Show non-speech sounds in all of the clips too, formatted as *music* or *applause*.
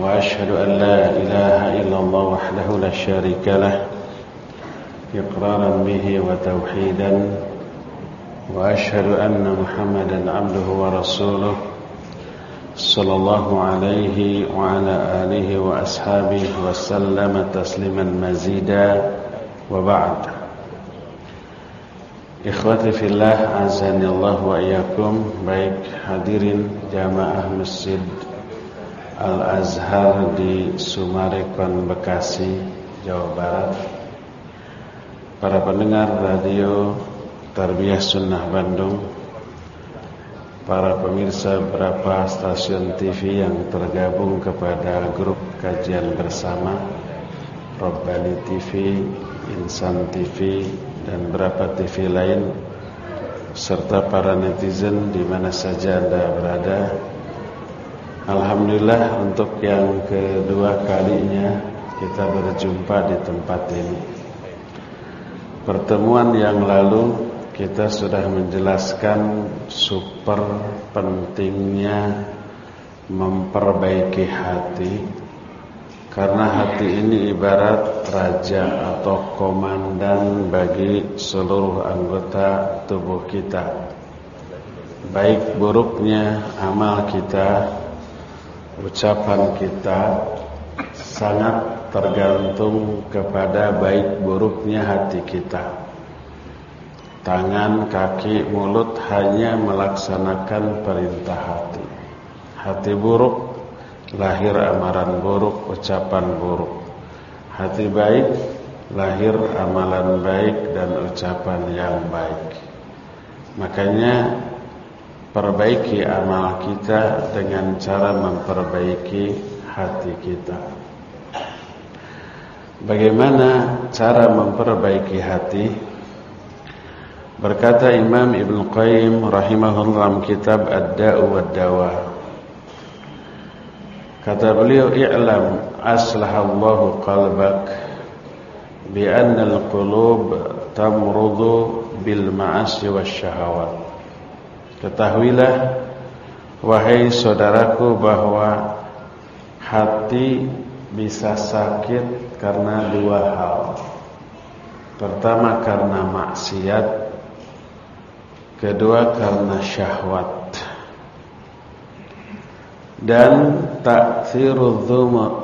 وأشهد أن لا إله إلا الله وحده لا شريك له إقرارا به وتوحيدا وأشهد أن محمدا عبده ورسوله صلى الله عليه وعلى آله وأصحابه وسلم تسليما مزيدا. وبعد. Ikhwati fillah azani Allah wa iyyakum baik hadirin jamaah Masjid Al-Azhar di Sumarekon Bekasi Jawa Barat para pendengar radio Tarbiyah Sunnah Bandung para pemirsa beberapa stasiun TV yang tergabung kepada grup kajian bersama Robbani TV, Insan TV dan beberapa TV lain serta para netizen di mana saja Anda berada. Alhamdulillah untuk yang kedua kalinya kita berjumpa di tempat ini. Pertemuan yang lalu kita sudah menjelaskan super pentingnya memperbaiki hati karena hati ini ibarat raja atau komandan bagi seluruh anggota tubuh kita. Baik buruknya amal kita, ucapan kita sangat tergantung kepada baik buruknya hati kita. Tangan, kaki, mulut hanya melaksanakan perintah hati. Hati buruk lahir amaran buruk, ucapan buruk. Hati baik, lahir amalan baik dan ucapan yang baik. Makanya perbaiki amal kita dengan cara memperbaiki hati kita. Bagaimana cara memperbaiki hati? Berkata Imam Ibn Qayyim rahimahullah dalam kitab Ad-Da'u wad-Dawa Kata beliau i'lam aslahallahu qalbak bi anna al-qulub tamrudu bil ma'asi wasyahawat. Ketahuilah wahai saudaraku bahwa hati bisa sakit karena dua hal. Pertama karena maksiat, kedua karena syahwat. Dan ta'thirul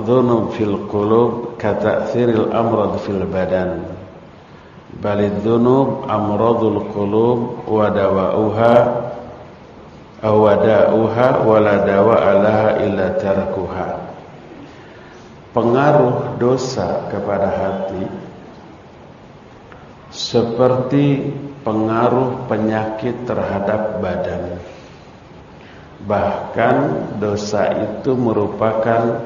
dhunub fil qulub ka ta'thiril amrad fil badan. Balid dhunub amradul qulub wa dawa'uha aw wada'uha wa la dawa'a illa tarkuha pengaruh dosa kepada hati seperti pengaruh penyakit terhadap badan Bahkan dosa itu merupakan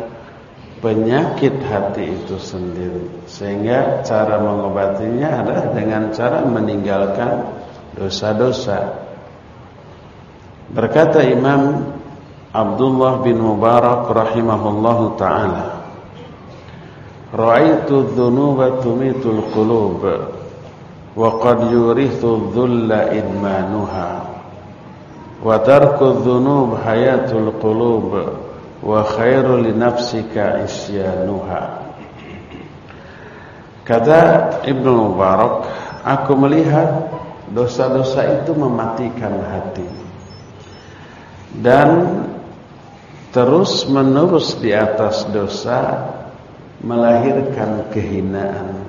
penyakit hati itu sendiri. Sehingga cara mengobatinya adalah dengan cara meninggalkan dosa-dosa. Berkata Imam Abdullah bin Mubarak rahimahullahu taala, "Ra'aitu dzunuba tumitul qulub wa qad yurithu dhulla idmanuha." wa tarku dhunub hayatul qulub wa khairu li nafsika isyanuha kata Ibnu Mubarak aku melihat dosa-dosa itu mematikan hati dan terus menerus di atas dosa melahirkan kehinaan.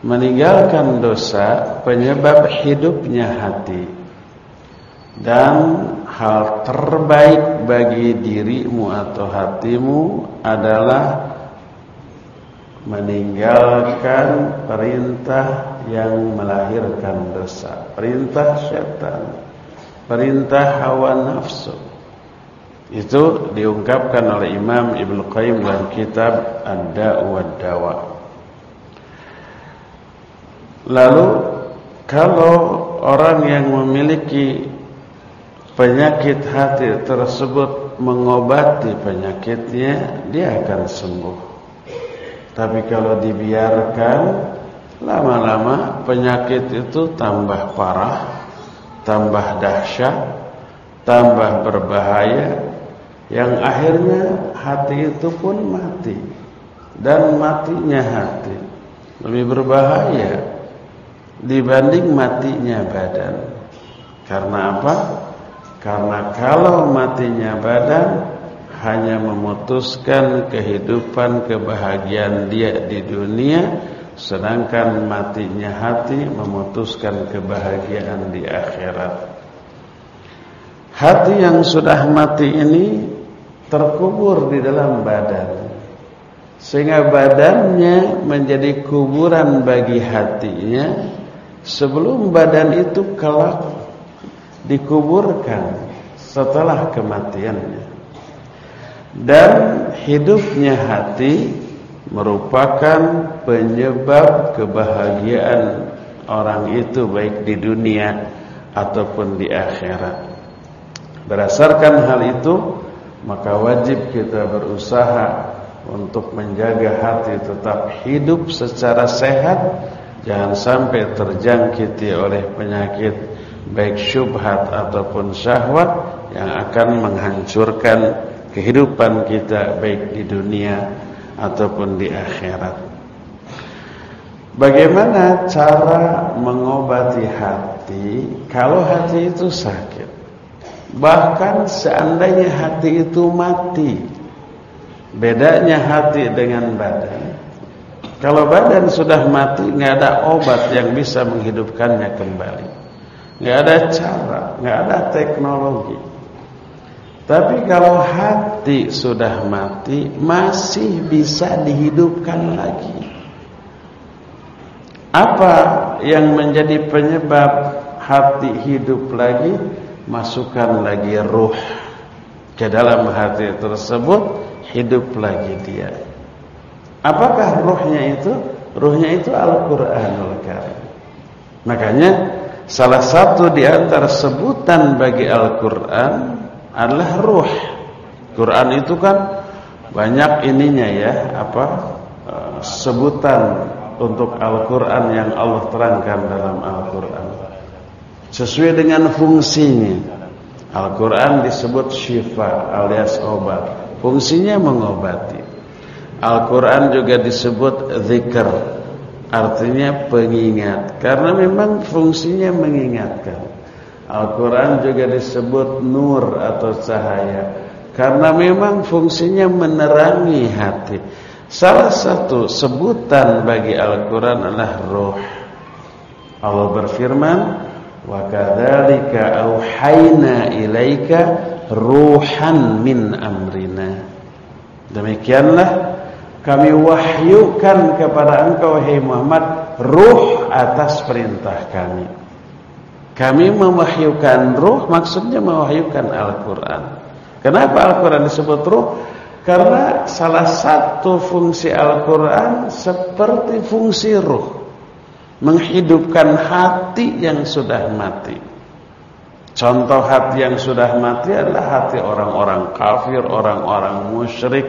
Meninggalkan dosa penyebab hidupnya hati. Dan hal terbaik bagi dirimu atau hatimu adalah meninggalkan perintah yang melahirkan dosa, perintah syaitan, perintah hawa nafsu. Itu diungkapkan oleh Imam Ibnu Qayyim dalam kitab Ad-Da' wa Dawa. Lalu kalau orang yang memiliki penyakit hati tersebut mengobati penyakitnya, dia akan sembuh. Tapi kalau dibiarkan lama-lama penyakit itu tambah parah, tambah dahsyat, tambah berbahaya yang akhirnya hati itu pun mati dan matinya hati lebih berbahaya dibanding matinya badan karena apa? karena kalau matinya badan hanya memutuskan kehidupan kebahagiaan dia di dunia sedangkan matinya hati memutuskan kebahagiaan di akhirat. Hati yang sudah mati ini terkubur di dalam badan. Sehingga badannya menjadi kuburan bagi hatinya. Sebelum badan itu kelak dikuburkan setelah kematiannya. Dan hidupnya hati merupakan penyebab kebahagiaan orang itu baik di dunia ataupun di akhirat. Berdasarkan hal itu maka wajib kita berusaha untuk menjaga hati tetap hidup secara sehat jangan sampai terjangkiti oleh penyakit baik syubhat ataupun syahwat yang akan menghancurkan kehidupan kita baik di dunia ataupun di akhirat. Bagaimana cara mengobati hati kalau hati itu sakit? Bahkan seandainya hati itu mati Bedanya hati dengan badan. Kalau badan sudah mati nggak ada obat yang bisa menghidupkannya kembali. Nggak ada cara nggak ada teknologi Tapi kalau hati sudah mati Masih bisa dihidupkan lagi. Apa yang menjadi penyebab hati hidup lagi? Masukkan lagi ruh ke dalam hati tersebut hidup lagi dia. Apakah ruhnya itu? Ruhnya itu Al-Qur'anul Karim. Makanya salah satu di antara sebutan bagi Al-Qur'an adalah ruh Quran itu kan banyak ininya ya apa eh, sebutan untuk Al-Qur'an yang Allah terangkan dalam Al-Qur'an sesuai dengan fungsinya. Al-Quran disebut syifa alias obat. Fungsinya mengobati. Al-Quran juga disebut zikr. Artinya pengingat. Karena memang fungsinya mengingatkan. Al-Quran juga disebut nur atau cahaya. Karena memang fungsinya menerangi hati. Salah satu sebutan bagi Al-Quran adalah roh. Allah berfirman, wa kadzalika auhayna ilaika ruhan min amrina demikianlah kami wahyukan kepada engkau wahai Muhammad ruh atas perintah kami kami mewahyukan ruh maksudnya mewahyukan Al-Qur'an. Kenapa Al-Qur'an disebut ruh? Karena salah satu fungsi Al-Qur'an seperti fungsi ruh. Menghidupkan hati yang sudah mati. Contoh hati yang sudah mati adalah hati orang-orang kafir, orang-orang musyrik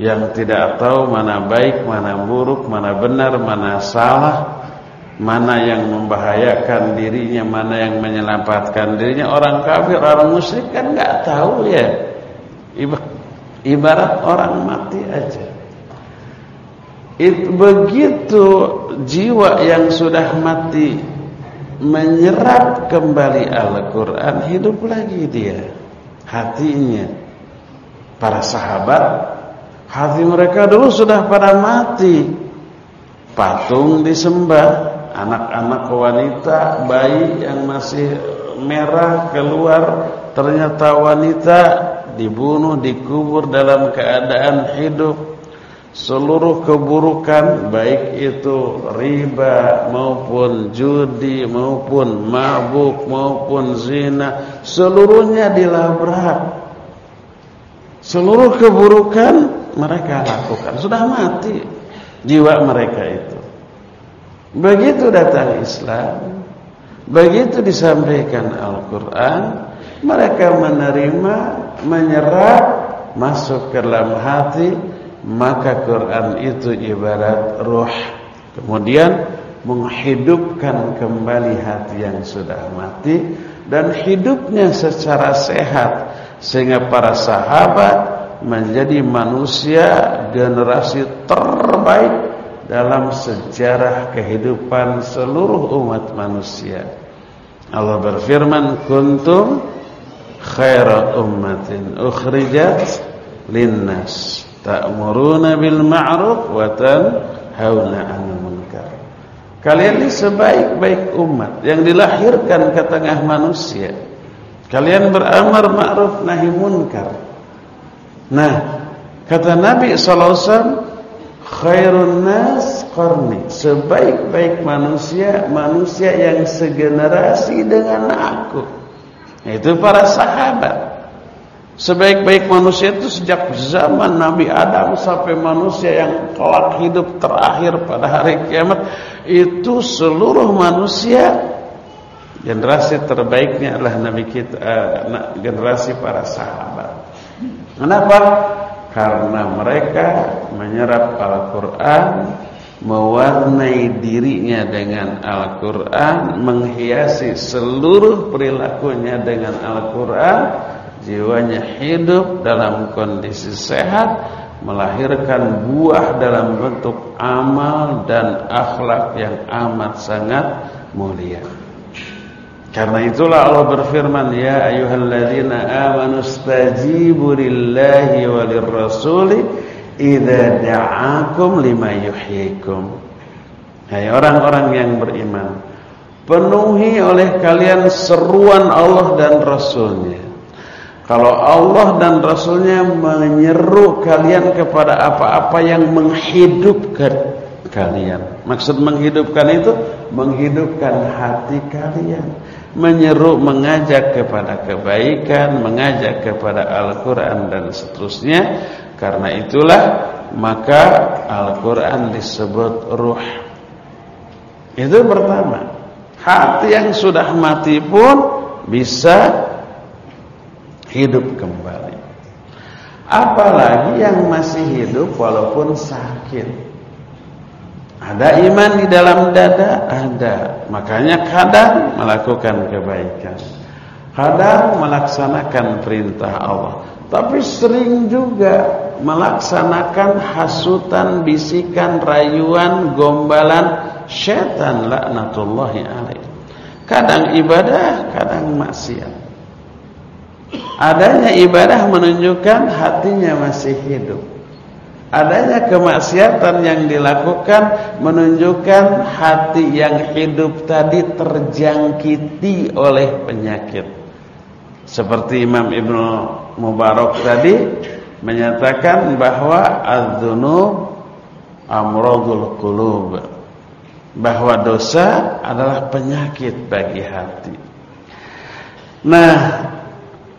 yang tidak tahu mana baik, mana buruk, mana benar, mana salah, mana yang membahayakan dirinya, mana yang menyelamatkan dirinya. Orang kafir, orang musyrik kan nggak tahu ya. Ibarat orang mati aja. Itu begitu jiwa yang sudah mati menyerap kembali Al-Quran hidup lagi dia hatinya para sahabat hati mereka dulu sudah pada mati patung disembah anak-anak wanita bayi yang masih merah keluar ternyata wanita dibunuh dikubur dalam keadaan hidup seluruh keburukan baik itu riba maupun judi maupun mabuk maupun zina seluruhnya dilabrak Seluruh keburukan mereka lakukan. Sudah mati jiwa mereka itu. Begitu datang Islam, begitu disampaikan Al-Quran, mereka menerima, menyerap, masuk ke dalam hati, maka Quran itu ibarat ruh. Kemudian menghidupkan kembali hati yang sudah mati dan hidupnya secara sehat sehingga para sahabat menjadi manusia generasi terbaik dalam sejarah kehidupan seluruh umat manusia. Allah berfirman, "Kuntum khaira ummatin ukhrijat linnas ta'muruna bil ma'ruf wa tanhauna 'anil munkar." Kalian ini sebaik-baik umat yang dilahirkan ke tengah manusia. Kalian beramar ma'ruf nahi munkar. Nah, kata Nabi sallallahu alaihi wasallam, khairun nas qarni. Sebaik-baik manusia manusia yang segenerasi dengan aku. Itu para sahabat. Sebaik-baik manusia itu sejak zaman Nabi Adam sampai manusia yang kelak hidup terakhir pada hari kiamat itu seluruh manusia generasi terbaiknya adalah Nabi kita uh, generasi para sahabat. Kenapa? Karena mereka menyerap Al-Qur'an, mewarnai dirinya dengan Al-Qur'an, menghiasi seluruh perilakunya dengan Al-Qur'an jiwanya hidup dalam kondisi sehat melahirkan buah dalam bentuk amal dan akhlak yang amat sangat mulia. Karena itulah Allah berfirman, "Ya ayyuhalladzina amanu stajibu lillahi walir rasuli idza da'akum lima yuhyikum." Hai orang-orang yang beriman, penuhi oleh kalian seruan Allah dan Rasulnya kalau Allah dan Rasulnya menyeru kalian kepada apa-apa yang menghidupkan kalian. Maksud menghidupkan itu menghidupkan hati kalian. Menyeru, mengajak kepada kebaikan, mengajak kepada Al-Quran dan seterusnya. Karena itulah maka Al-Quran disebut ruh. Itu pertama. Hati yang sudah mati pun bisa hidup kembali. Apalagi yang masih hidup walaupun sakit. Ada iman di dalam dada? Ada. Makanya kadang melakukan kebaikan. Kadang melaksanakan perintah Allah. Tapi sering juga melaksanakan hasutan, bisikan, rayuan, gombalan syaitan laknatullahi alaih. Kadang ibadah, kadang maksiat. Adanya ibadah menunjukkan hatinya masih hidup. Adanya kemaksiatan yang dilakukan menunjukkan hati yang hidup tadi terjangkiti oleh penyakit. Seperti Imam Ibnu Mubarak tadi menyatakan bahwa az-dzunub amradul qulub. Bahwa dosa adalah penyakit bagi hati. Nah,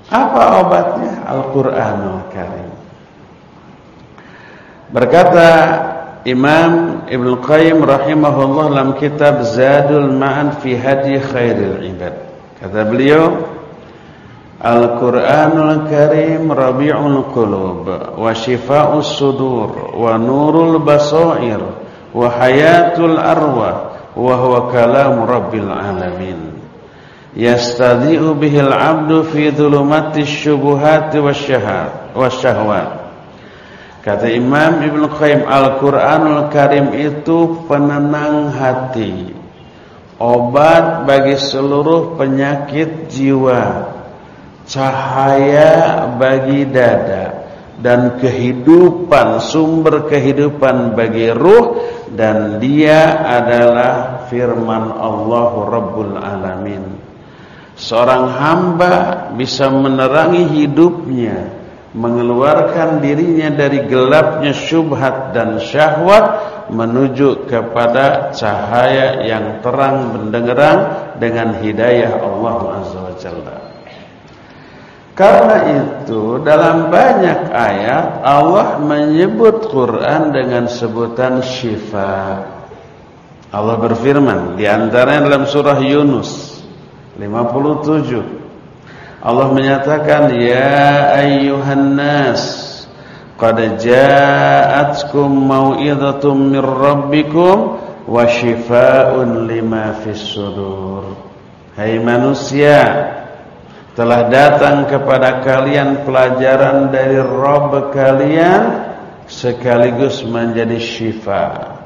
apa obatnya? Al-Quranul Karim. Berkata Imam Ibn Qayyim rahimahullah dalam kitab Zadul Ma'an fi Hadi Khairil Ibad. Kata beliau, Al-Quranul Karim Rabi'ul Qulub wa Shifa'us Sudur wa Nurul Basair wa Hayatul Arwah wa huwa kalam Rabbil Alamin yastadhi'u bihil 'abdu fi dhulumati syubuhati wasyahwat. Kata Imam Ibn Qayyim Al-Quranul Karim itu penenang hati Obat bagi seluruh penyakit jiwa Cahaya bagi dada Dan kehidupan, sumber kehidupan bagi ruh Dan dia adalah firman Allah Rabbul Alamin. Seorang hamba bisa menerangi hidupnya Mengeluarkan dirinya dari gelapnya syubhat dan syahwat Menuju kepada cahaya yang terang benderang Dengan hidayah Allah Azza wa Jalla Karena itu dalam banyak ayat Allah menyebut Quran dengan sebutan syifa. Allah berfirman di antaranya dalam surah Yunus 57. Allah menyatakan ya ayyuhan nas qad ja'atkum mau'izatum mir rabbikum wa syifaa'un lima fis sudur. Hai manusia telah datang kepada kalian pelajaran dari Rabb kalian sekaligus menjadi syifa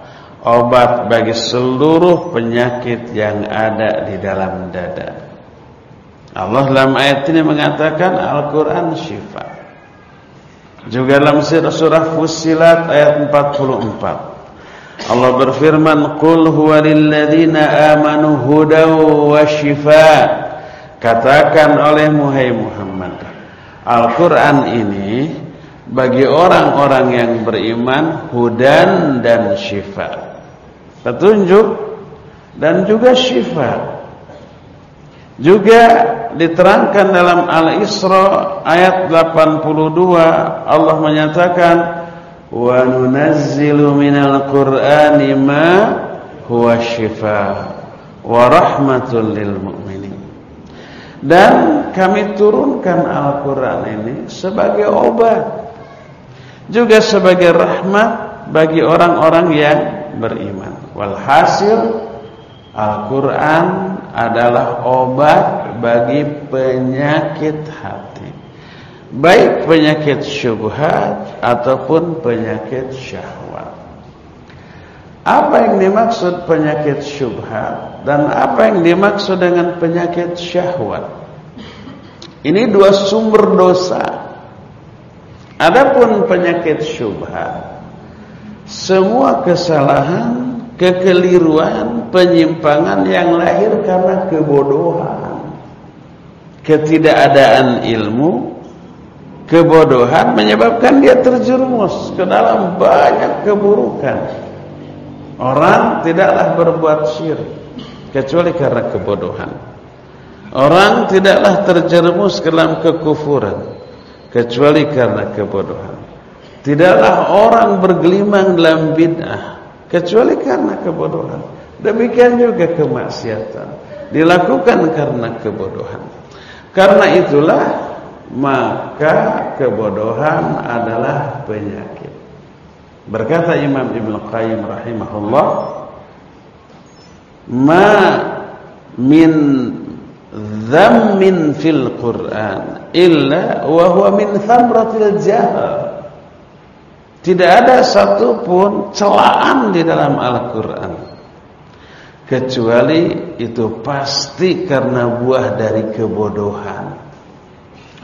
obat bagi seluruh penyakit yang ada di dalam dada Allah dalam ayat ini mengatakan Al-Quran syifa. Juga dalam surah Fusilat ayat 44 Allah berfirman Qul huwa lilladzina amanu hudaw wa syifa' Katakan oleh Muhammad Al-Quran ini Bagi orang-orang yang beriman Hudan dan syifa. Petunjuk Dan juga syifa Juga diterangkan dalam Al-Isra Ayat 82 Allah menyatakan Wa nunazzilu minal qur'ani ma Huwa syifa Wa rahmatul lil mu'minin. Dan kami turunkan Al-Quran ini sebagai obat Juga sebagai rahmat bagi orang-orang yang beriman. Walhasil Al-Quran adalah obat bagi penyakit hati. Baik penyakit syubhat ataupun penyakit syahwat. Apa yang dimaksud penyakit syubhat dan apa yang dimaksud dengan penyakit syahwat? Ini dua sumber dosa. Adapun penyakit syubhat semua kesalahan kekeliruan penyimpangan yang lahir karena kebodohan ketidakadaan ilmu kebodohan menyebabkan dia terjerumus ke dalam banyak keburukan orang tidaklah berbuat syirik kecuali karena kebodohan. Orang tidaklah terjerumus ke dalam kekufuran kecuali karena kebodohan. Tidaklah orang bergelimang dalam bid'ah kecuali karena kebodohan. Demikian juga kemaksiatan dilakukan karena kebodohan. Karena itulah maka kebodohan adalah penyakit. Berkata Imam Ibn Qayyim rahimahullah ma min dhammin fil Quran illa wa huwa min thamratil jahal tidak ada satupun celaan di dalam Al-Quran kecuali itu pasti karena buah dari kebodohan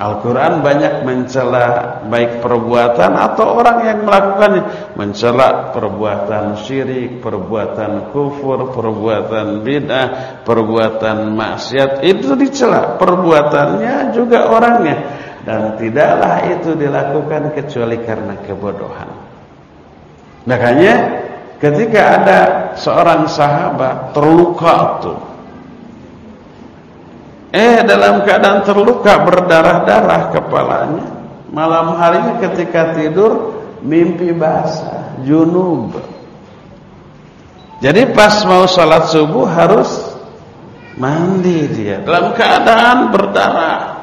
Al-Quran banyak mencela baik perbuatan atau orang yang melakukannya. Mencela perbuatan syirik, perbuatan kufur, perbuatan bid'ah, perbuatan maksiat. Itu dicela. Perbuatannya juga orangnya. Dan tidaklah itu dilakukan kecuali karena kebodohan. Makanya ketika ada seorang sahabat terluka tuh Eh dalam keadaan terluka berdarah-darah kepalanya Malam harinya ketika tidur Mimpi basah Junub. Jadi pas mau sholat subuh harus Mandi dia. Dalam keadaan berdarah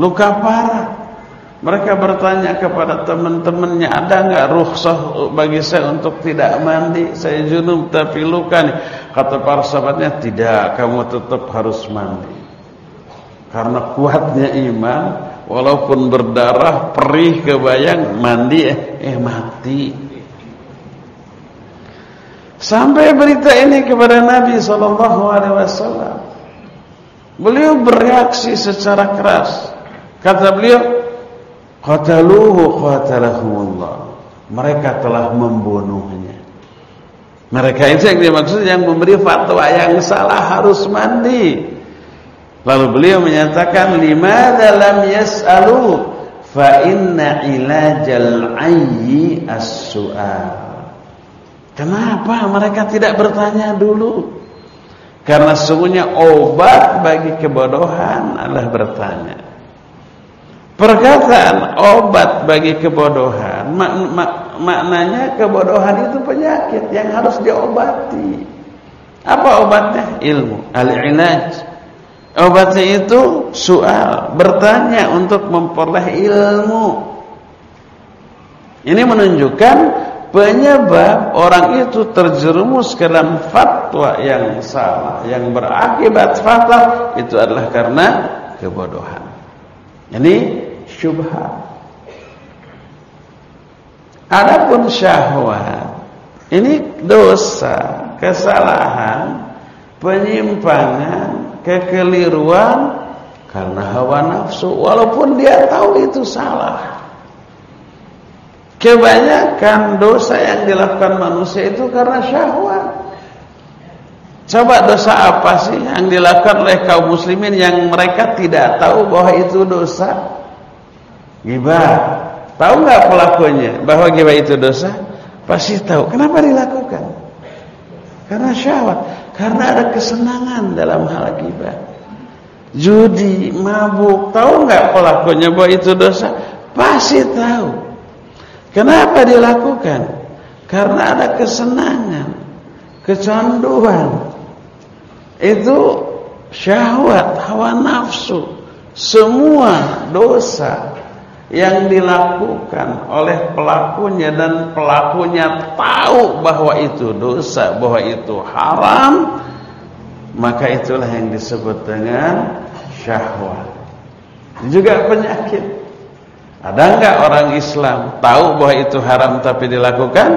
Luka parah. Mereka bertanya kepada teman-temannya Ada nggak rukhsah bagi saya untuk tidak mandi? Saya junub tapi luka nih. Kata para sahabatnya Tidak kamu tetap harus mandi. Karena kuatnya iman Walaupun berdarah Perih kebayang Mandi eh, eh mati. Sampai berita ini kepada Nabi SAW Beliau bereaksi secara keras Kata beliau Qataluhu qatalahumullah. Mereka telah membunuhnya. Mereka itu yang dimaksud yang memberi fatwa yang salah harus mandi. Lalu beliau menyatakan limadza lam yas'alu fa inna ilajal ayyi as-su'al. Kenapa mereka tidak bertanya dulu? Karena sungguhnya obat bagi kebodohan adalah bertanya. Perkataan obat bagi kebodohan mak mak maknanya kebodohan itu penyakit yang harus diobati. Apa obatnya? Ilmu, al-ilaj. Obatnya itu soal, bertanya untuk memperoleh ilmu. Ini menunjukkan penyebab orang itu terjerumus ke dalam fatwa yang salah, yang berakibat fatal itu adalah karena kebodohan. Ini syubhat. Adapun syahwat ini dosa, kesalahan, penyimpangan, kekeliruan karena hawa nafsu walaupun dia tahu itu salah. Kebanyakan dosa yang dilakukan manusia itu karena syahwat. Coba dosa apa sih yang dilakukan oleh kaum muslimin yang mereka tidak tahu bahwa itu dosa? Gibah. Tahu nggak pelakunya bahwa gibah itu dosa? Pasti tahu. Kenapa dilakukan? Karena syahwat. Karena ada kesenangan dalam hal gibah. Judi, mabuk, tahu nggak pelakunya bahwa itu dosa? Pasti tahu. Kenapa dilakukan? Karena ada kesenangan, kecanduan. Itu syahwat, hawa nafsu. Semua dosa yang dilakukan oleh pelakunya dan pelakunya tahu bahwa itu dosa, bahwa itu haram, maka itulah yang disebut dengan syahwat. Juga penyakit. Ada enggak orang Islam tahu bahwa itu haram tapi dilakukan?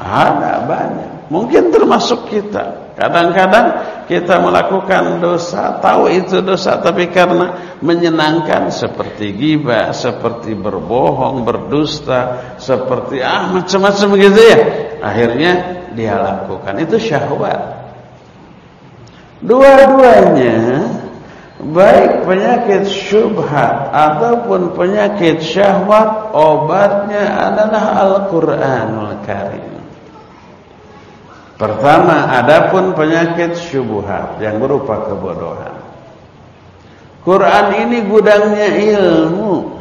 Ada banyak. Mungkin termasuk kita. Kadang-kadang kita melakukan dosa, tahu itu dosa tapi karena menyenangkan seperti ghibah, seperti berbohong, berdusta, seperti ah macam-macam gitu ya. Akhirnya dia lakukan. Itu syahwat. Dua-duanya baik penyakit syubhat ataupun penyakit syahwat obatnya adalah Al-Qur'anul Karim. Pertama, adapun penyakit syubhat yang berupa kebodohan. Quran ini gudangnya ilmu.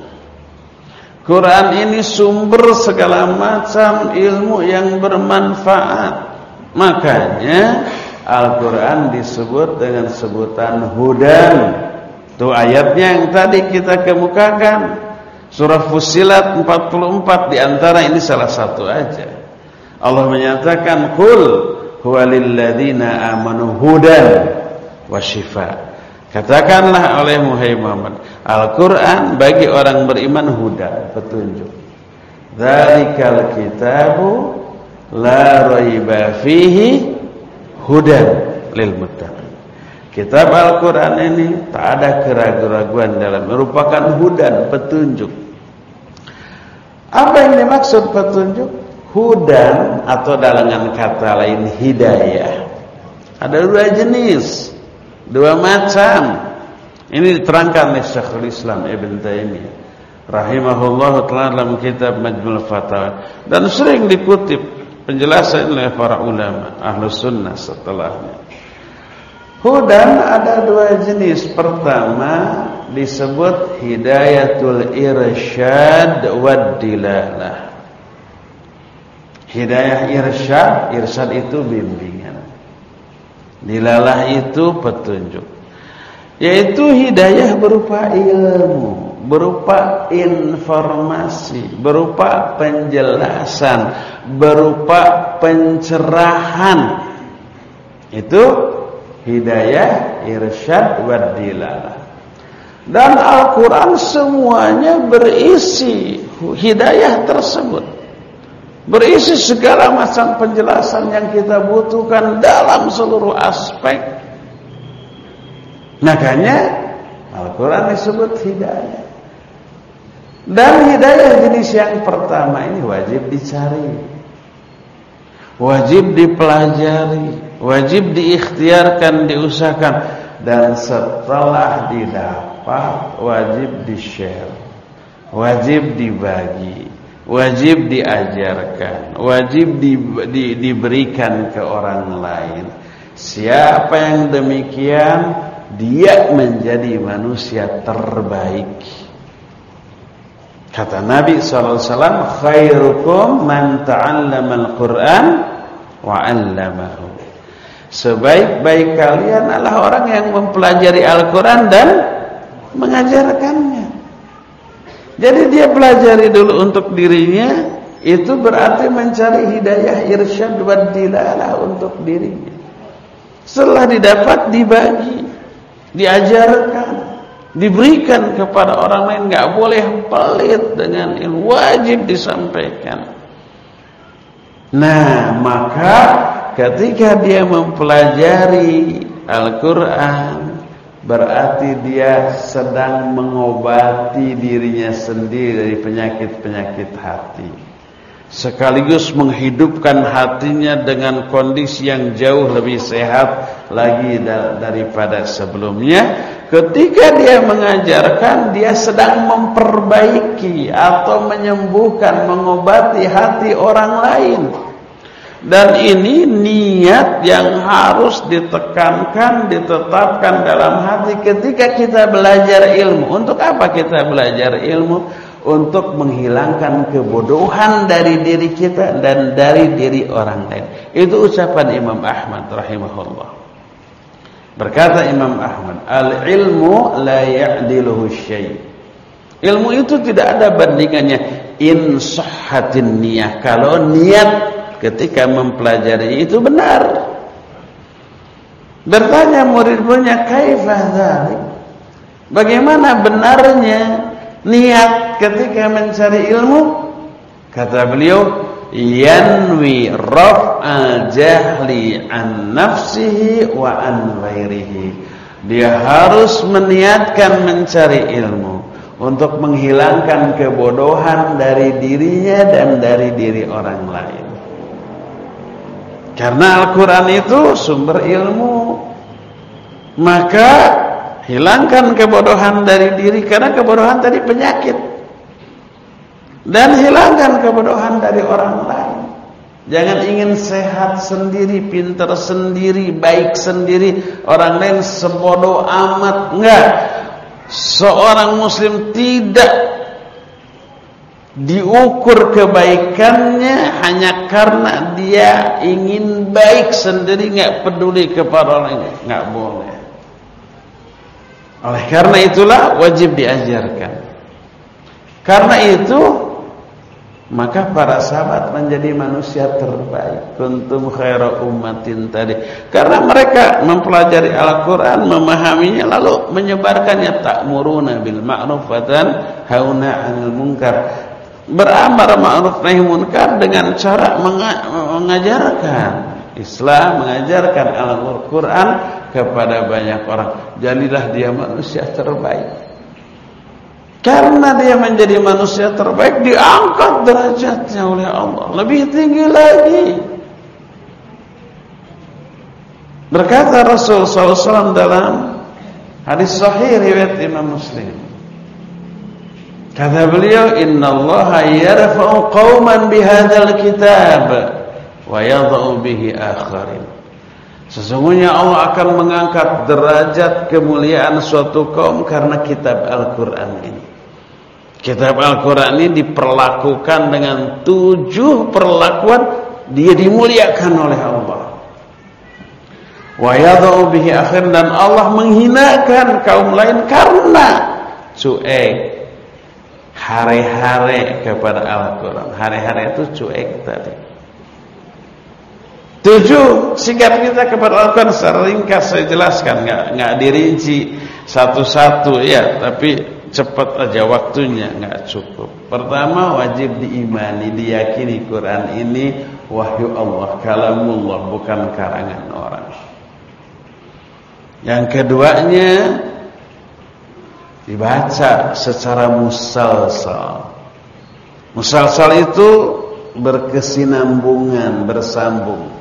Quran ini sumber segala macam ilmu yang bermanfaat. Makanya Al-Quran disebut dengan sebutan hudan. Itu ayatnya yang tadi kita kemukakan. Surah Fusilat 44 di antara ini salah satu aja. Allah menyatakan kul huwalilladzina amanu hudan wa shifa. Katakanlah oleh Muhammad, Al-Qur'an bagi orang beriman hudan, petunjuk. Dzalikal kitabu la raiba fihi hudan lil muttaqin. Kitab Al-Qur'an ini tak ada keraguan-raguan dalam merupakan hudan, petunjuk. Apa yang dimaksud petunjuk? Hudan atau dalam kata lain hidayah. Ada dua jenis, dua macam. Ini diterangkan oleh Syekhul Islam Ibn Taimiyah rahimahullah taala dalam kitab Majmul Fatawa dan sering dikutip penjelasan oleh para ulama ahlu sunnah setelahnya. Hudan ada dua jenis. Pertama disebut hidayatul irsyad wad dilalah. Hidayah irsyad, irsyad itu bimbingan. Dilalah itu petunjuk. Yaitu hidayah berupa ilmu, berupa informasi, berupa penjelasan, berupa pencerahan. Itu hidayah irsyad wa dilalah. Dan Al-Qur'an semuanya berisi hidayah tersebut. Berisi segala macam penjelasan yang kita butuhkan dalam seluruh aspek. Makanya Al-Quran disebut hidayah. Dan hidayah jenis yang pertama ini wajib dicari. Wajib dipelajari. Wajib diikhtiarkan, diusahakan. Dan setelah didapat, wajib di-share. Wajib dibagi wajib diajarkan, wajib di, di, diberikan ke orang lain. Siapa yang demikian, dia menjadi manusia terbaik. Kata Nabi SAW, khairukum man ta'allama al-Quran wa 'allamahu. Sebaik-baik kalian adalah orang yang mempelajari Al-Quran dan mengajarkannya. Jadi dia pelajari dulu untuk dirinya, itu berarti mencari hidayah irsyad wa dilalah untuk dirinya. Setelah didapat dibagi, diajarkan, diberikan kepada orang lain nggak boleh pelit dengan ilmu wajib disampaikan nah maka ketika dia mempelajari Al-Quran berarti dia sedang mengobati dirinya sendiri dari penyakit-penyakit hati. Sekaligus menghidupkan hatinya dengan kondisi yang jauh lebih sehat lagi daripada sebelumnya. Ketika dia mengajarkan dia sedang memperbaiki atau menyembuhkan mengobati hati orang lain dan ini niat yang harus ditekankan ditetapkan dalam hati ketika kita belajar ilmu untuk apa kita belajar ilmu untuk menghilangkan kebodohan dari diri kita dan dari diri orang lain. Itu ucapan Imam Ahmad rahimahullah. Berkata Imam Ahmad, "Al-ilmu la ya'diluhu syai'." Ilmu itu tidak ada bandingannya in niyah. Kalau niat ketika mempelajari itu benar. Bertanya murid-muridnya, "Kaifa dzalik?" Bagaimana benarnya niat ketika mencari ilmu kata beliau yanwi raf'a jahli an nafsihi wa an ghairihi dia harus meniatkan mencari ilmu untuk menghilangkan kebodohan dari dirinya dan dari diri orang lain karena Al-Quran itu sumber ilmu maka Hilangkan kebodohan dari diri karena kebodohan tadi penyakit. Dan hilangkan kebodohan dari orang lain. Jangan ingin sehat sendiri, pintar sendiri, baik sendiri, orang lain sebodoh amat. Enggak. Seorang muslim tidak diukur kebaikannya hanya karena dia ingin baik sendiri, enggak peduli kepada orang lain, enggak boleh. Oleh karena itulah wajib diajarkan. Karena itu maka para sahabat menjadi manusia terbaik. Kuntum khaira ummatin tadi. Karena mereka mempelajari Al-Qur'an, memahaminya lalu menyebarkannya ta'muruna bil ma'ruf wa hauna 'anil munkar. Beramar ma'ruf nahi munkar dengan cara mengajarkan Islam mengajarkan Al-Quran kepada banyak orang. Jadilah dia manusia terbaik. Karena dia menjadi manusia terbaik, diangkat derajatnya oleh Allah. Lebih tinggi lagi. Berkata Rasul SAW dalam hadis sahih riwayat Imam Muslim. Kata beliau, Inna Allah yarfa'u qawman bihadal kitab wa yadh'u bihi akharin. Sesungguhnya Allah akan mengangkat derajat kemuliaan suatu kaum karena kitab Al-Qur'an ini. Kitab Al-Qur'an ini diperlakukan dengan tujuh perlakuan dia dimuliakan oleh Allah. Wa bihi akharin dan Allah menghinakan kaum lain karena cuek hari-hari kepada Al-Quran. Hari-hari itu cuek tadi. Tujuh sikap kita kepada Al-Quran secara saya jelaskan, nggak nggak dirinci satu-satu ya, tapi cepat aja waktunya nggak cukup. Pertama wajib diimani, diyakini Quran ini wahyu Allah, kalamullah bukan karangan orang. Yang keduanya dibaca secara musalsal. Musalsal itu berkesinambungan, bersambung.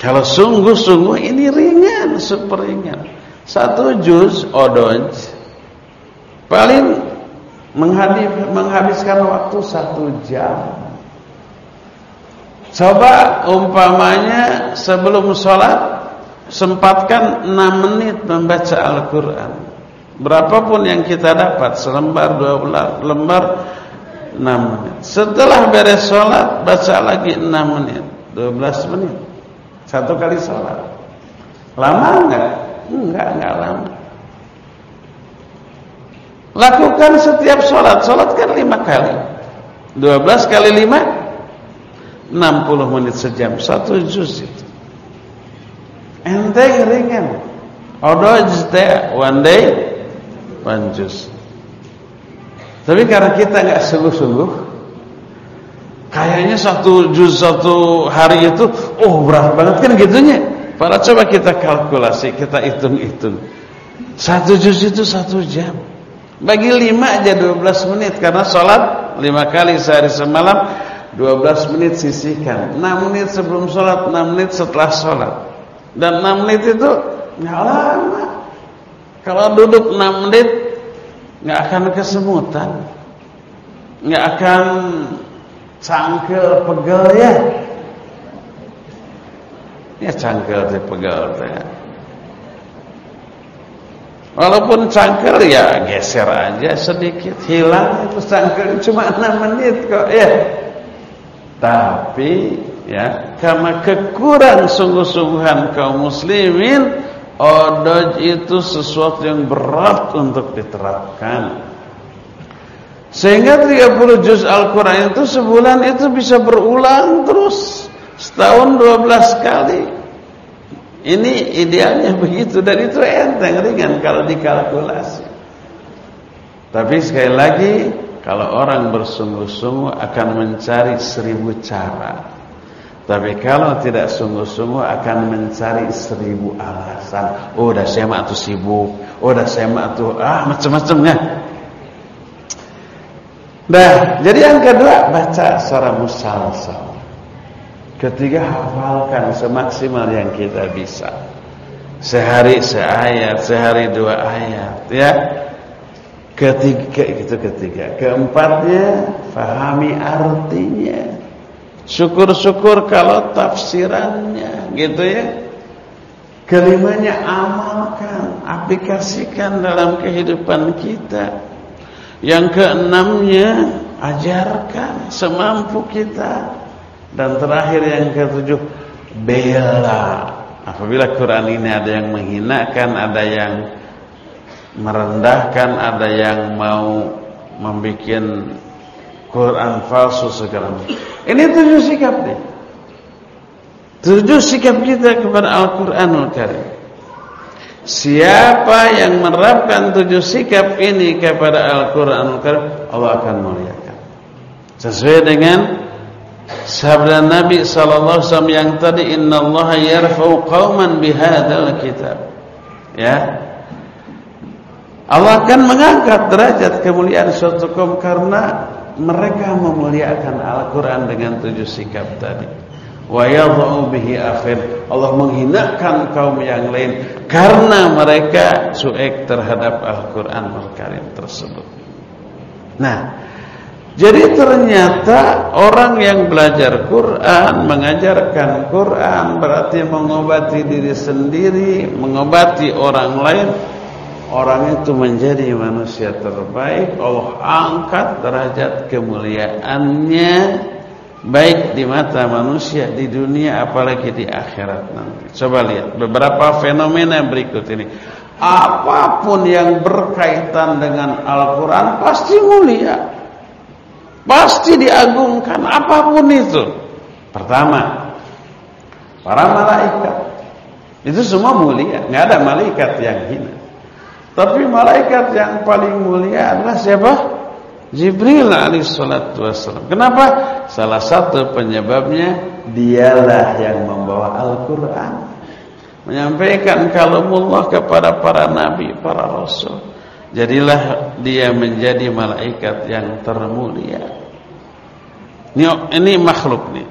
Kalau sungguh-sungguh ini ringan, super ringan. Satu juz odoj paling menghabiskan waktu satu jam. Coba umpamanya sebelum sholat sempatkan 6 menit membaca Al-Quran. Berapapun yang kita dapat Selembar, dua lembar 6 menit. Setelah beres sholat Baca lagi 6 menit 12 menit. Satu kali sholat. Lama enggak? Enggak, enggak lama. Lakukan setiap sholat. Sholat kan 5 kali. 12 kali 5 60 menit sejam. Satu juz itu. Enteng ringan. Although just one day Juz Tapi karena kita nggak sungguh-sungguh Kayaknya satu juz satu hari itu Oh berat banget kan gitunya. Para coba kita kalkulasi Kita hitung-hitung. Satu juz itu satu jam. Bagi lima aja 12 menit Karena sholat lima kali sehari semalam 12 menit sisihkan. 6 menit sebelum sholat 6 menit setelah sholat. Dan 6 menit itu nggak lama Kalau duduk 6 menit nggak akan kesemutan, nggak akan cangkel pegel ya. Ya cangkel teh pegel teh. Walaupun cangkel ya geser aja sedikit hilang itu cangkel cuma 6 menit kok ya. Tapi ya karena kekurang sungguh-sungguhan kaum muslimin Odoj itu sesuatu yang berat untuk diterapkan. Sehingga 30 juz Al-Quran itu sebulan itu bisa berulang terus. Setahun 12 kali. Ini idealnya *laughs* begitu. Dan itu enteng ringan kalau dikalkulasi. Tapi sekali lagi, kalau orang bersungguh-sungguh akan mencari seribu cara. Tapi kalau tidak sungguh-sungguh akan mencari seribu alasan. Oh, dah saya mah tuh sibuk. Oh, dah saya mah tuh ah macam-macamnya. Nah, jadi yang kedua baca secara musalsal. Ketiga hafalkan semaksimal yang kita bisa. Sehari seayat, sehari dua ayat, ya. Ketiga itu ketiga. Keempatnya fahami artinya. Syukur-syukur kalau tafsirannya gitu ya. Kelimanya amalkan, aplikasikan dalam kehidupan kita. Yang keenamnya ajarkan semampu kita. Dan terakhir yang ketujuh bela. Apabila Quran ini ada yang menghinakan, ada yang merendahkan, ada yang mau membuat Quran palsu segala macam. Ini tujuh sikap nih. Tujuh sikap kita kepada Al-Quranul Karim. Siapa yang menerapkan tujuh sikap ini kepada Al-Quranul Karim, Allah akan muliakan. Sesuai dengan sabda Nabi wasallam yang tadi innallaha yarfa'u qauman bihadzal kitab. Ya. Allah akan mengangkat derajat kemuliaan suatu kaum karena mereka memuliakan Al-Quran dengan tujuh sikap tadi. Wa yadha'u bihi akhir. Allah menghinakan kaum yang lain karena mereka suek terhadap Al-Quran Al-Karim tersebut. Nah, jadi ternyata orang yang belajar Quran, mengajarkan Quran berarti mengobati diri sendiri, mengobati orang lain orang itu menjadi manusia terbaik. Allah angkat derajat kemuliaannya. Baik di mata manusia di dunia apalagi di akhirat nanti. Coba lihat beberapa fenomena berikut ini. Apa pun yang berkaitan dengan Al-Quran pasti mulia. Pasti diagungkan apa pun itu. Pertama para malaikat. Itu semua mulia. Nggak ada malaikat yang hina tapi malaikat yang paling mulia adalah siapa? Jibril alaihissalatu wassalam. Kenapa? Salah satu penyebabnya dialah yang membawa Al-Quran. Menyampaikan kalamullah kepada para nabi, para rasul. Jadilah dia menjadi malaikat yang termulia. Ini, ini makhluk nih.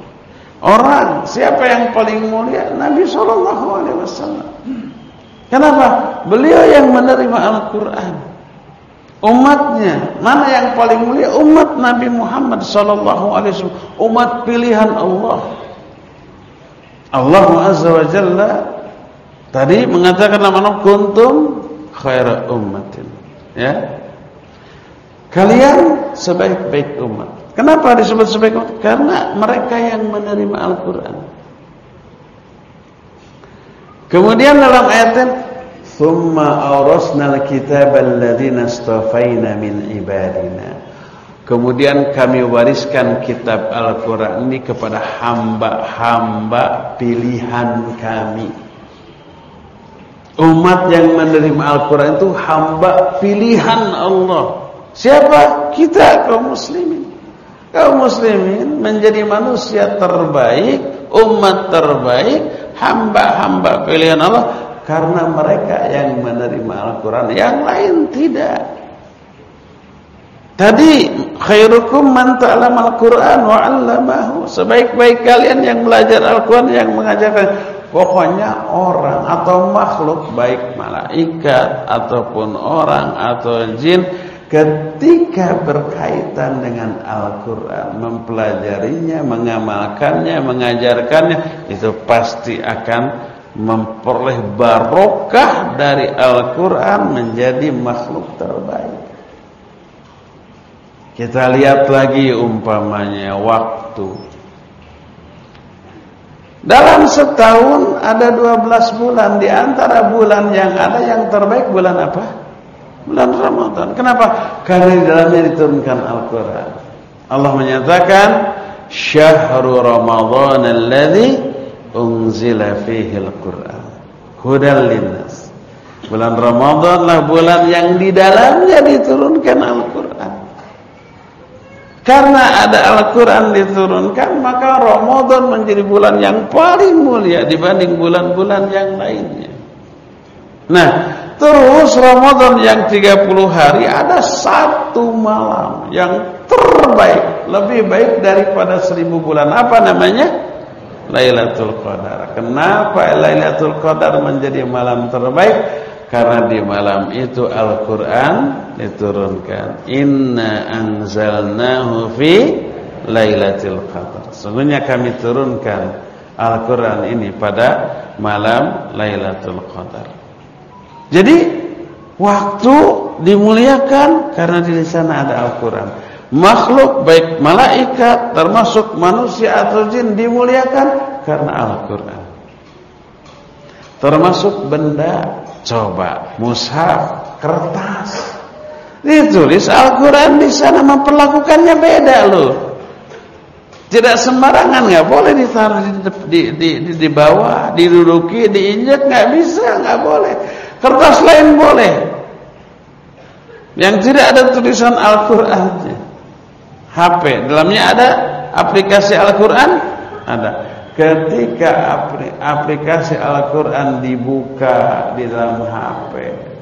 Orang, siapa yang paling mulia? Nabi Sallallahu Alaihi Wasallam. Kenapa? Beliau yang menerima Al-Quran. Umatnya, mana yang paling mulia? Umat Nabi Muhammad sallallahu alaihi wasallam, umat pilihan Allah. Allah Azza wa Jalla tadi mengatakan nama kuntum khaira ummatin Ya. Kalian sebaik-baik umat. Kenapa disebut sebaik umat? Karena mereka yang menerima Al-Qur'an. Kemudian dalam ayat "Tsumma awrasna al-kitaba alladziina istafaina min ibadina." Kemudian kami wariskan kitab Al-Quran ini kepada hamba-hamba pilihan kami. Umat yang menerima Al-Quran itu hamba pilihan Allah. Siapa? Kita kaum muslimin. Kaum muslimin menjadi manusia terbaik, umat terbaik, hamba-hamba pilihan Allah. Karena mereka yang menerima Al-Quran, yang lain tidak. Tadi khairukum man ta'allama al-Qur'an wa. Sebaik-baik kalian yang belajar Al-Qur'an yang mengajarkan. Pokoknya orang atau makhluk baik malaikat ataupun orang atau jin ketika berkaitan dengan Al-Qur'an, mempelajarinya, mengamalkannya, mengajarkannya, itu pasti akan memperoleh barokah dari Al-Qur'an menjadi makhluk terbaik. Kita lihat lagi umpamanya waktu. Dalam setahun ada 12 bulan. Di antara bulan yang ada yang terbaik bulan apa? Bulan Ramadan. Kenapa? Karena di dalamnya diturunkan Al-Quran. Allah menyatakan, Syahru Ramadan alladhi unzila fihi Al-Quran. Hudal linnas. Bulan Ramadan lah bulan yang di dalamnya diturunkan Al-Quran. Karena ada Al-Quran diturunkan Maka Ramadan menjadi bulan yang paling mulia Dibanding bulan-bulan yang lainnya Nah Terus Ramadan yang 30 hari Ada satu malam Yang terbaik Lebih baik daripada seribu bulan Apa namanya? Lailatul Qadar Kenapa Lailatul Qadar menjadi malam terbaik? Karena di malam itu Al-Quran diturunkan. Inna anzalnahu fi lailatul qadar. Sungguhnya kami turunkan Al-Quran ini pada malam Lailatul Qadar. Jadi waktu dimuliakan karena di sana ada Al-Quran. Makhluk baik malaikat termasuk manusia atau jin dimuliakan karena Al-Quran. Termasuk benda Coba mushaf, kertas. Ditulis Al-Quran di sana memperlakukannya beda loh. Tidak sembarangan, nggak boleh ditaruh di, di, di, di, bawah, diduduki, diinjak, nggak bisa, nggak boleh. Kertas lain boleh. Yang tidak ada tulisan Al-Quran. HP, dalamnya ada aplikasi Al-Quran? Ada. Ketika aplikasi Al-Quran dibuka di dalam HP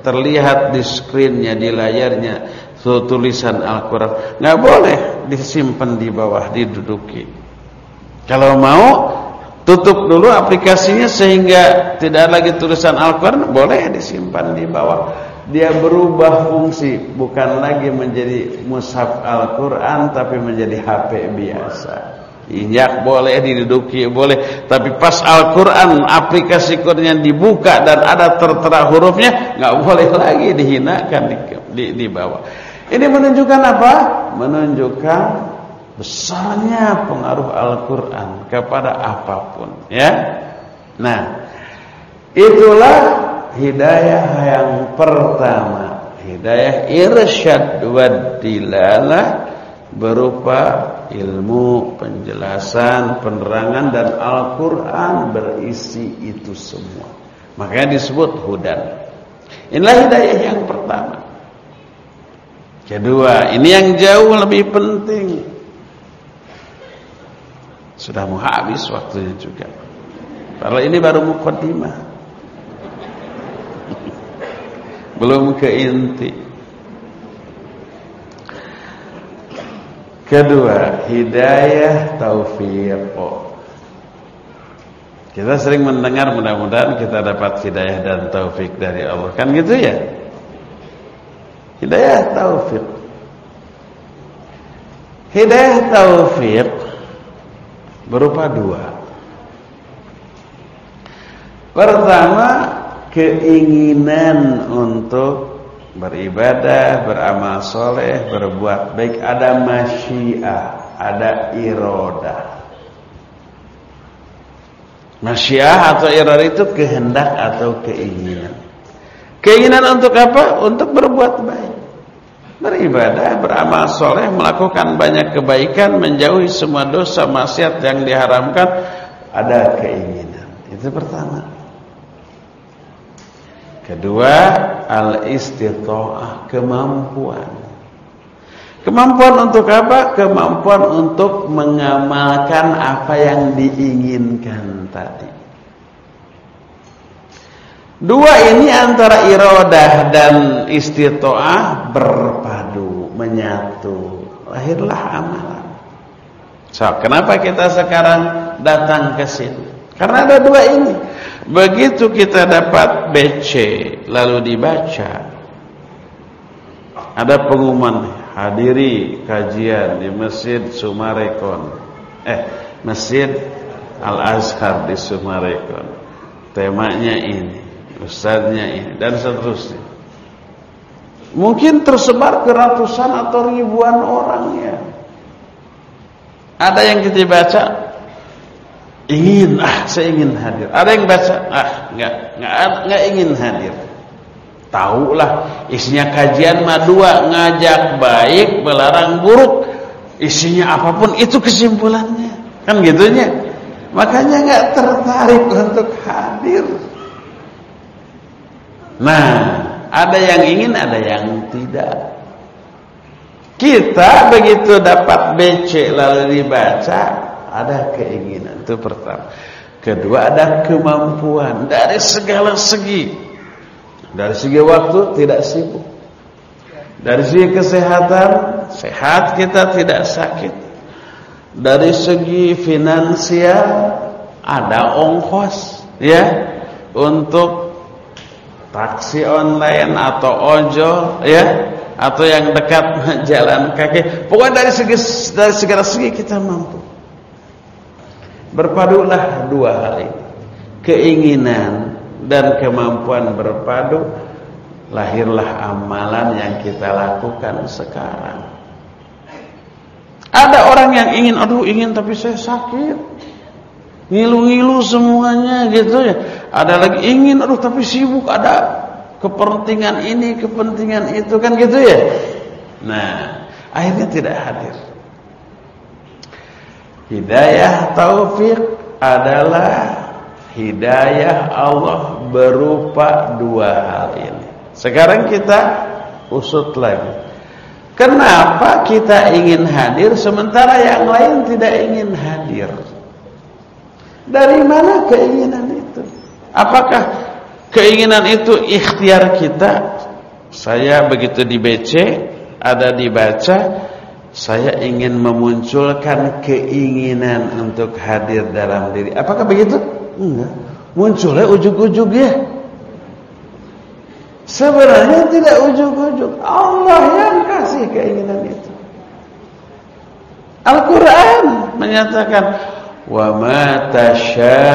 Terlihat di screennya, di layarnya Tulisan Al-Quran Nggak boleh disimpan di bawah, diduduki Kalau mau Tutup dulu aplikasinya sehingga tidak lagi tulisan Al-Quran Boleh disimpan di bawah Dia berubah fungsi Bukan lagi menjadi mushaf Al-Quran Tapi menjadi HP biasa Injak boleh, diduduki boleh. Tapi pas Al-Quran aplikasi Quran dibuka dan ada tertera hurufnya, nggak boleh lagi dihinakan di, di, di bawah. Ini menunjukkan apa? Menunjukkan besarnya pengaruh Al-Quran kepada apa pun. Ya, Nah, itulah hidayah yang pertama. Hidayah irsyad wa dilalah berupa ilmu, penjelasan, penerangan dan Al-Quran berisi itu semua. Makanya disebut hudan. Inilah hidayah yang pertama. Kedua, ini yang jauh lebih penting. Sudah mau habis waktunya juga. Kalau ini baru mukaddimah. *laughs* Belum ke inti. Kedua, hidayah taufiq. Kita sering mendengar mudah-mudahan kita dapat hidayah dan taufik dari Allah. Kan gitu ya? Hidayah taufik. Hidayah taufik berupa dua. Pertama, keinginan untuk beribadah, beramal soleh, berbuat baik ada masyiah, ada irodah. Masyiah atau irodah itu kehendak atau keinginan. Keinginan untuk apa? Untuk berbuat baik. Beribadah, beramal soleh, melakukan banyak kebaikan, menjauhi semua dosa maksiat yang diharamkan, ada keinginan. Itu pertama. Kedua, al-istitha'ah, kemampuan. Kemampuan untuk apa? Kemampuan untuk mengamalkan apa yang diinginkan tadi. Dua ini antara irodah dan istitoah berpadu, menyatu. Lahirlah amalan. So, kenapa kita sekarang datang ke sini? Karena ada dua ini. Begitu kita dapat BC lalu dibaca ada pengumuman hadiri kajian di Masjid Sumarekon. Eh, Masjid Al-Azhar di Sumarekon. Temanya ini, ustaznya ini dan seterusnya. Mungkin tersebar ke ratusan atau ribuan orang ya. Ada yang kita baca ingin ah saya ingin hadir. Ada yang baca ah nggak nggak nggak ingin hadir. Tahulah isinya kajian madua ngajak baik melarang buruk. Isinya apa pun itu kesimpulannya. Kan gitunya. Makanya nggak tertarik untuk hadir. Nah ada yang ingin ada yang tidak kita begitu dapat BC lalu dibaca ada keinginan itu pertama. Kedua ada kemampuan dari segala segi. Dari segi waktu tidak sibuk. Dari segi kesehatan sehat kita tidak sakit. Dari segi finansial ada ongkos ya untuk taksi online atau ojol ya atau yang dekat *laughs* jalan kaki. Pokoknya dari segi dari segala segi kita mampu. Berpadulah dua hal ini. Keinginan dan kemampuan berpadu lahirlah amalan yang kita lakukan sekarang. Ada orang yang ingin, aduh ingin tapi saya sakit. Ngilu-ngilu semuanya gitu ya. Ada lagi ingin, aduh tapi sibuk ada kepentingan ini, kepentingan itu kan gitu ya. Nah, akhirnya tidak hadir. Hidayah taufik adalah hidayah Allah berupa dua hal ini. Sekarang kita usut lagi. Kenapa kita ingin hadir sementara yang lain tidak ingin hadir? Dari mana keinginan itu? Apakah keinginan itu ikhtiar kita? Saya begitu di BC, ada dibaca saya ingin memunculkan keinginan untuk hadir dalam diri. Apakah begitu? Enggak. Munculnya ujug-ujug ya. Sebenarnya tidak ujug-ujug. Allah yang kasih keinginan itu. Al-Quran menyatakan wa ma tasha'una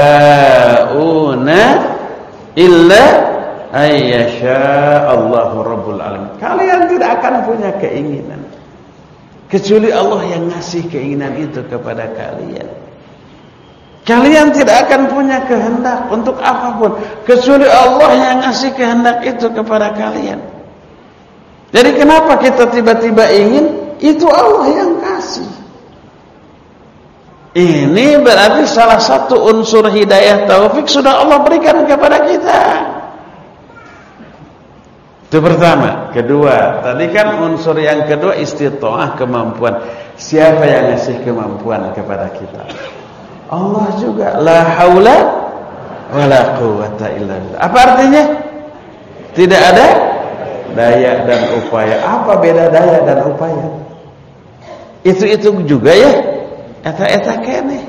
illa ayyasha Allahu rabbul alamin. Kalian tidak akan punya keinginan Kecuali Allah yang ngasih keinginan itu kepada kalian. Kalian tidak akan punya kehendak untuk apa pun kecuali Allah yang ngasih kehendak itu kepada kalian. Jadi kenapa kita tiba-tiba ingin? Itu Allah yang kasih. Ini berarti salah satu unsur hidayah taufik sudah Allah berikan kepada kita. Itu pertama. Kedua, tadi kan unsur yang kedua istitoah kemampuan. Siapa yang ngasih kemampuan kepada kita? Allah juga. La haula wala quwata illa billah. Apa artinya? Tidak ada daya dan upaya. Apa beda daya dan upaya? Itu-itu juga ya. Eta-eta kene.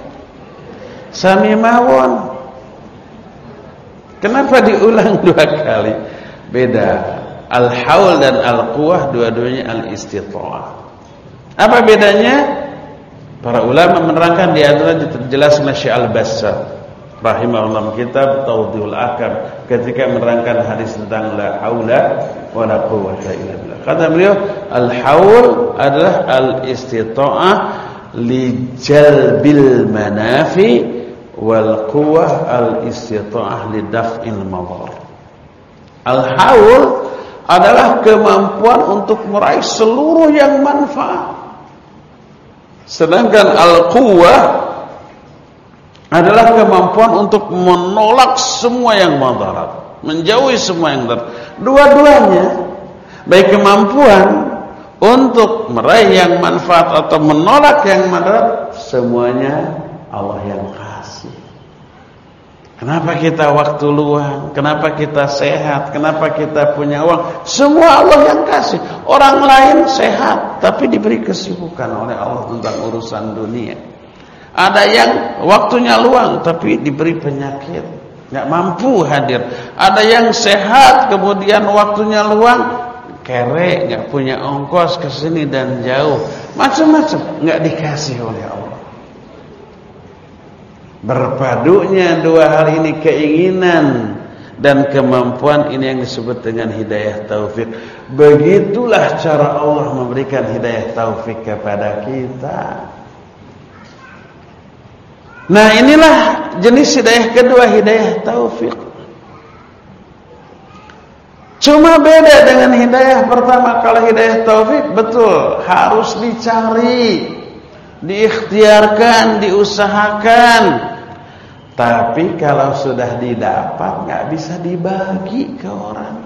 Sami mawon. Kenapa diulang *laughs* dua kali? Beda. Al-haul dan al-quwah dua-duanya al-istita'ah. Apa bedanya? Para ulama menerangkan di antara dijelaskan Syekh Al-Bassam rahimahullah kitab Tawdihul Akam ketika menerangkan hadis tentang la haula wala quwwata illa billah. Kata beliau, al-haul adalah al-istita'ah li jalbil manafi wal quwwah al-istita'ah li daf'il madar. Al-haul adalah kemampuan untuk meraih seluruh yang manfaat. Sedangkan al-quwwah adalah kemampuan untuk menolak semua yang madarat, menjauhi semua yang madarat. Dua-duanya baik kemampuan untuk meraih yang manfaat atau menolak yang madarat semuanya Allah yang kasih. Kenapa kita waktu luang? Kenapa kita sehat? Kenapa kita punya uang? Semua Allah yang kasih. Orang lain sehat tapi diberi kesibukan oleh Allah tentang urusan dunia. Ada yang waktunya luang tapi diberi penyakit, nggak mampu hadir. Ada yang sehat kemudian waktunya luang, kere, nggak punya ongkos ke sini dan jauh. Macam-macam nggak dikasih oleh Allah. Berpadunya dua hal ini keinginan dan kemampuan ini yang disebut dengan hidayah taufik. Begitulah cara Allah memberikan hidayah taufik kepada kita. Nah inilah jenis hidayah kedua hidayah taufik. Cuma beda dengan hidayah pertama kalau hidayah taufik betul harus dicari, diikhtiarkan, diusahakan. Tapi kalau sudah didapat nggak bisa dibagi ke orang.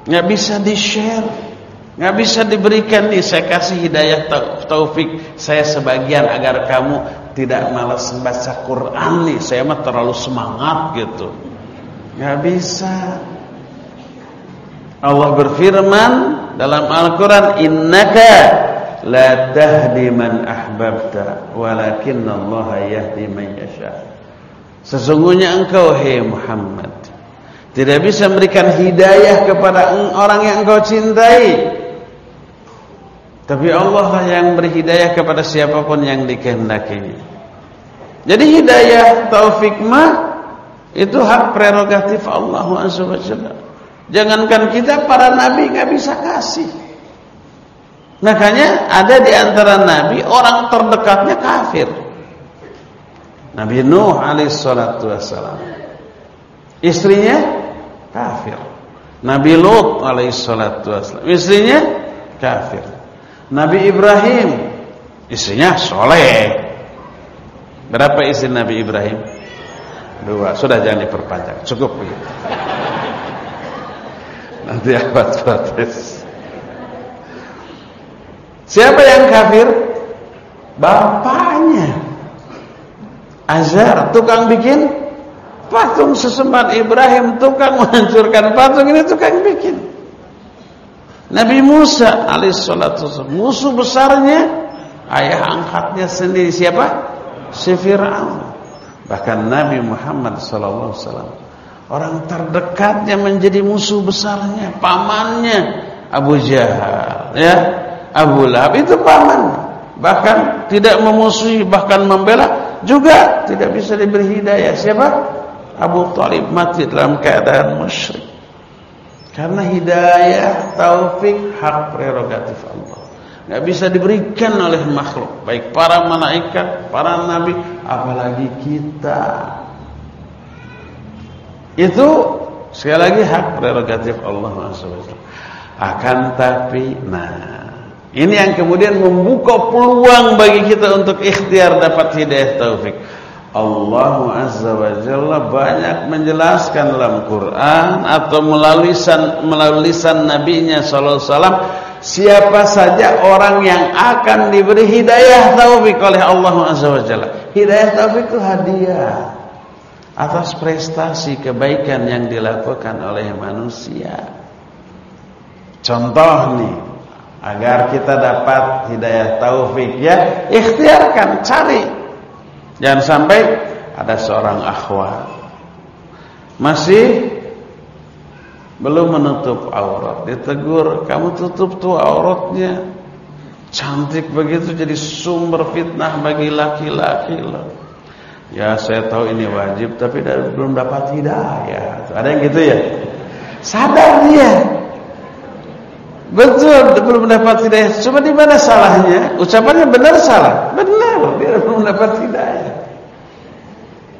nggak bisa di-share. nggak bisa diberikan nih saya kasih hidayah taufik saya sebagian agar kamu tidak malas membaca Quran nih. Saya mah terlalu semangat gitu. nggak bisa. Allah berfirman dalam Al-Qur'an innaka la tahdi man ahbabta walakinallaha yahdi man yasha. Sesungguhnya engkau hai Muhammad tidak bisa memberikan hidayah kepada orang yang engkau cintai. Tapi Allah lah yang beri hidayah kepada siapa pun yang dikehendakinya. Jadi hidayah taufik mah itu hak prerogatif Allah Subhanahu wa. Jangankan kita para nabi nggak bisa kasih. Makanya ada di antara nabi orang terdekatnya kafir. Nabi Nuh alaihissalatu wassalam. Istrinya kafir. Nabi Lut alaihissalatu wassalam. Istrinya kafir. Nabi Ibrahim istrinya soleh. Berapa istri Nabi Ibrahim? Dua. Sudah jangan diperpanjang. Cukup begitu. Nanti apa protes. Siapa yang kafir? Bapaknya. Azhar, tukang bikin patung sesembahan Ibrahim, tukang *laughs* menghancurkan patung ini tukang bikin. Nabi Musa alaihissalatu musuh besarnya ayah angkatnya sendiri siapa? Si Fir'aun. Bahkan Nabi Muhammad sallallahu alaihi wasallam orang terdekatnya menjadi musuh besarnya, pamannya. Abu Jahal, ya. Abu Lahab itu paman. Bahkan tidak memusuhi bahkan membela juga tidak bisa diberi hidayah. Siapa? Abu Talib mati dalam keadaan musyrik. Karena hidayah taufik hak prerogatif Allah. Nggak bisa diberikan oleh makhluk. Baik para malaikat para nabi apalagi kita itu sekali lagi hak prerogatif Allah SWT akan tapi nah ini yang kemudian membuka peluang bagi kita untuk ikhtiar dapat hidayah taufik. Allah Azza wa Jalla banyak menjelaskan dalam Quran atau melalui lisan melalui lisan nabinya sallallahu alaihi wasallam siapa saja orang yang akan diberi hidayah taufik oleh Allah Azza wa Jalla. Hidayah taufik itu hadiah atas prestasi kebaikan yang dilakukan oleh manusia. Contoh nih agar kita dapat hidayah taufik ya ikhtiarkan cari. Jangan sampai ada seorang akhwat masih belum menutup aurat. Ditegur kamu tutup tuh auratnya. Cantik begitu jadi sumber fitnah bagi laki-laki ya saya tahu ini wajib tapi belum dapat hidayah ada yang gitu ya sadar dia Betul, belum mendapat hidayah. Cuma di mana salahnya? Ucapannya benar salah. Benar, dia belum mendapat hidayah.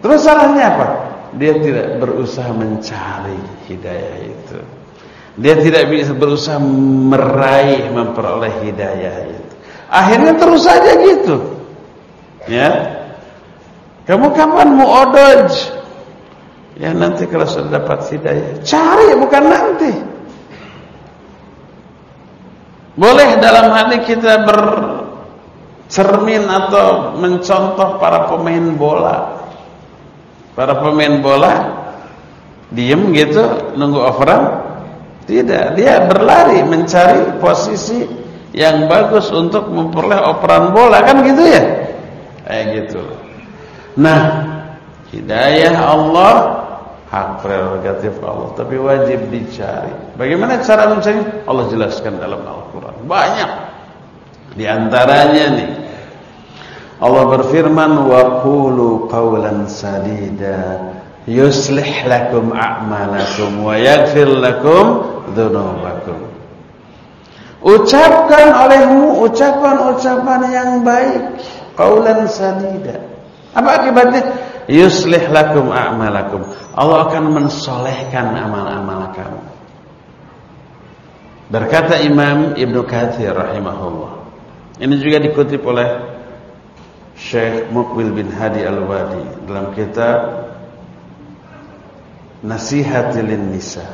Terus salahnya apa? Dia tidak berusaha mencari hidayah itu. Dia tidak bisa berusaha meraih memperoleh hidayah itu. Akhirnya terus saja gitu. Ya. Kamu kapan mau odoj? Ya nanti kalau sudah dapat hidayah. Cari bukan nanti. Boleh dalam hati kita bercermin atau mencontoh para pemain bola. Para pemain bola diem gitu nunggu overrun? Tidak, dia berlari mencari posisi yang bagus untuk memperoleh operan bola kan gitu ya? Kayak gitu. Nah, hidayah Allah hak prerogatif Allah, tapi wajib dicari. Bagaimana cara mencari? Allah jelaskan dalam Al-Qur'an. Banyak. Di antaranya nih Allah berfirman wa qulu qawlan sadida yuslih lakum a'malakum wa yaghfir lakum dzunubakum Ucapkan olehmu ucapan-ucapan yang baik, qaulan sadida. Apa akibatnya? Yuslih lakum a'malakum. Allah akan mensolehkan amal-amal kamu. Berkata Imam Ibn Kathir rahimahullah. Ini juga dikutip oleh Syekh Mukbil bin Hadi Al-Wadi dalam kitab Nasihatil Nisa.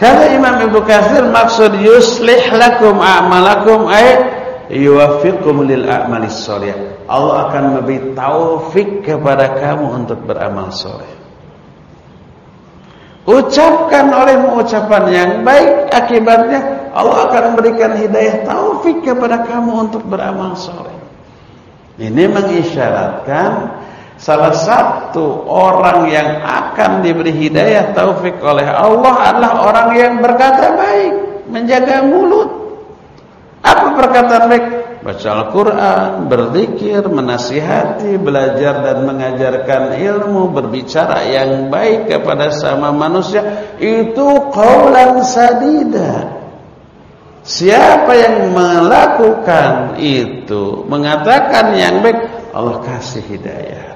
Kata Imam Ibnu Katsir maksud yuslih lakum a'malakum ay yuwaffiqum lil a'malis shalih. Allah akan memberi taufik kepada kamu untuk beramal soleh. Ucapkan olehmu ucapan yang baik akibatnya Allah akan memberikan hidayah taufik kepada kamu untuk beramal soleh. Ini mengisyaratkan Salah satu orang yang akan diberi hidayah taufik oleh Allah adalah orang yang berkata baik, menjaga mulut. Apa perkataan baik? Baca Al-Quran, berzikir, menasihati, belajar dan mengajarkan ilmu, berbicara yang baik kepada sama manusia. Itu qawlan sadida. Siapa yang melakukan itu, mengatakan yang baik, Allah kasih hidayah.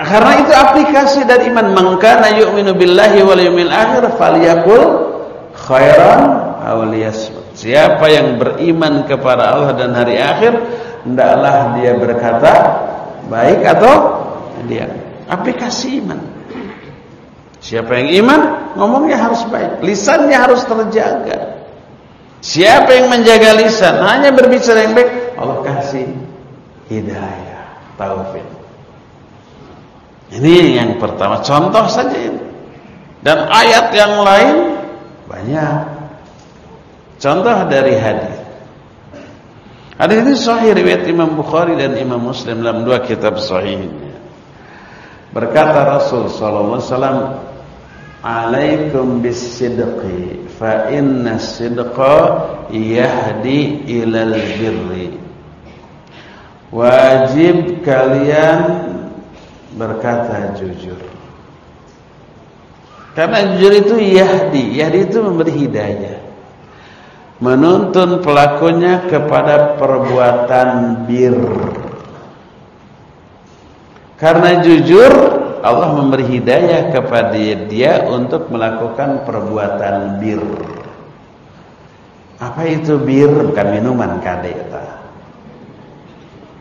Karena itu aplikasi dari iman mangkana yu'minu billahi wal yawmil akhir falyakul khairan aw liyasmut. Siapa yang beriman kepada Allah dan hari akhir, hendaklah dia berkata baik atau dia aplikasi iman. Siapa yang iman, ngomongnya harus baik, lisannya harus terjaga. Siapa yang menjaga lisan, hanya berbicara yang baik, Allah kasih hidayah, taufik. Ini yang pertama, contoh saja ini. Dan ayat yang lain banyak. Contoh dari hadis. Hadis ini sahih riwayat Imam Bukhari dan Imam Muslim dalam dua kitab sahihnya. Berkata Rasul sallallahu alaihi wasallam, "Alaikum bis-sidqi fa inna sidqa yahdi ilal birri." Wajib kalian berkata jujur. Karena jujur itu yahdi, yahdi itu memberi hidayah. Menuntun pelakunya kepada perbuatan bir. Karena jujur, Allah memberi hidayah kepada dia untuk melakukan perbuatan bir. Apa itu bir? Bukan minuman kadeta.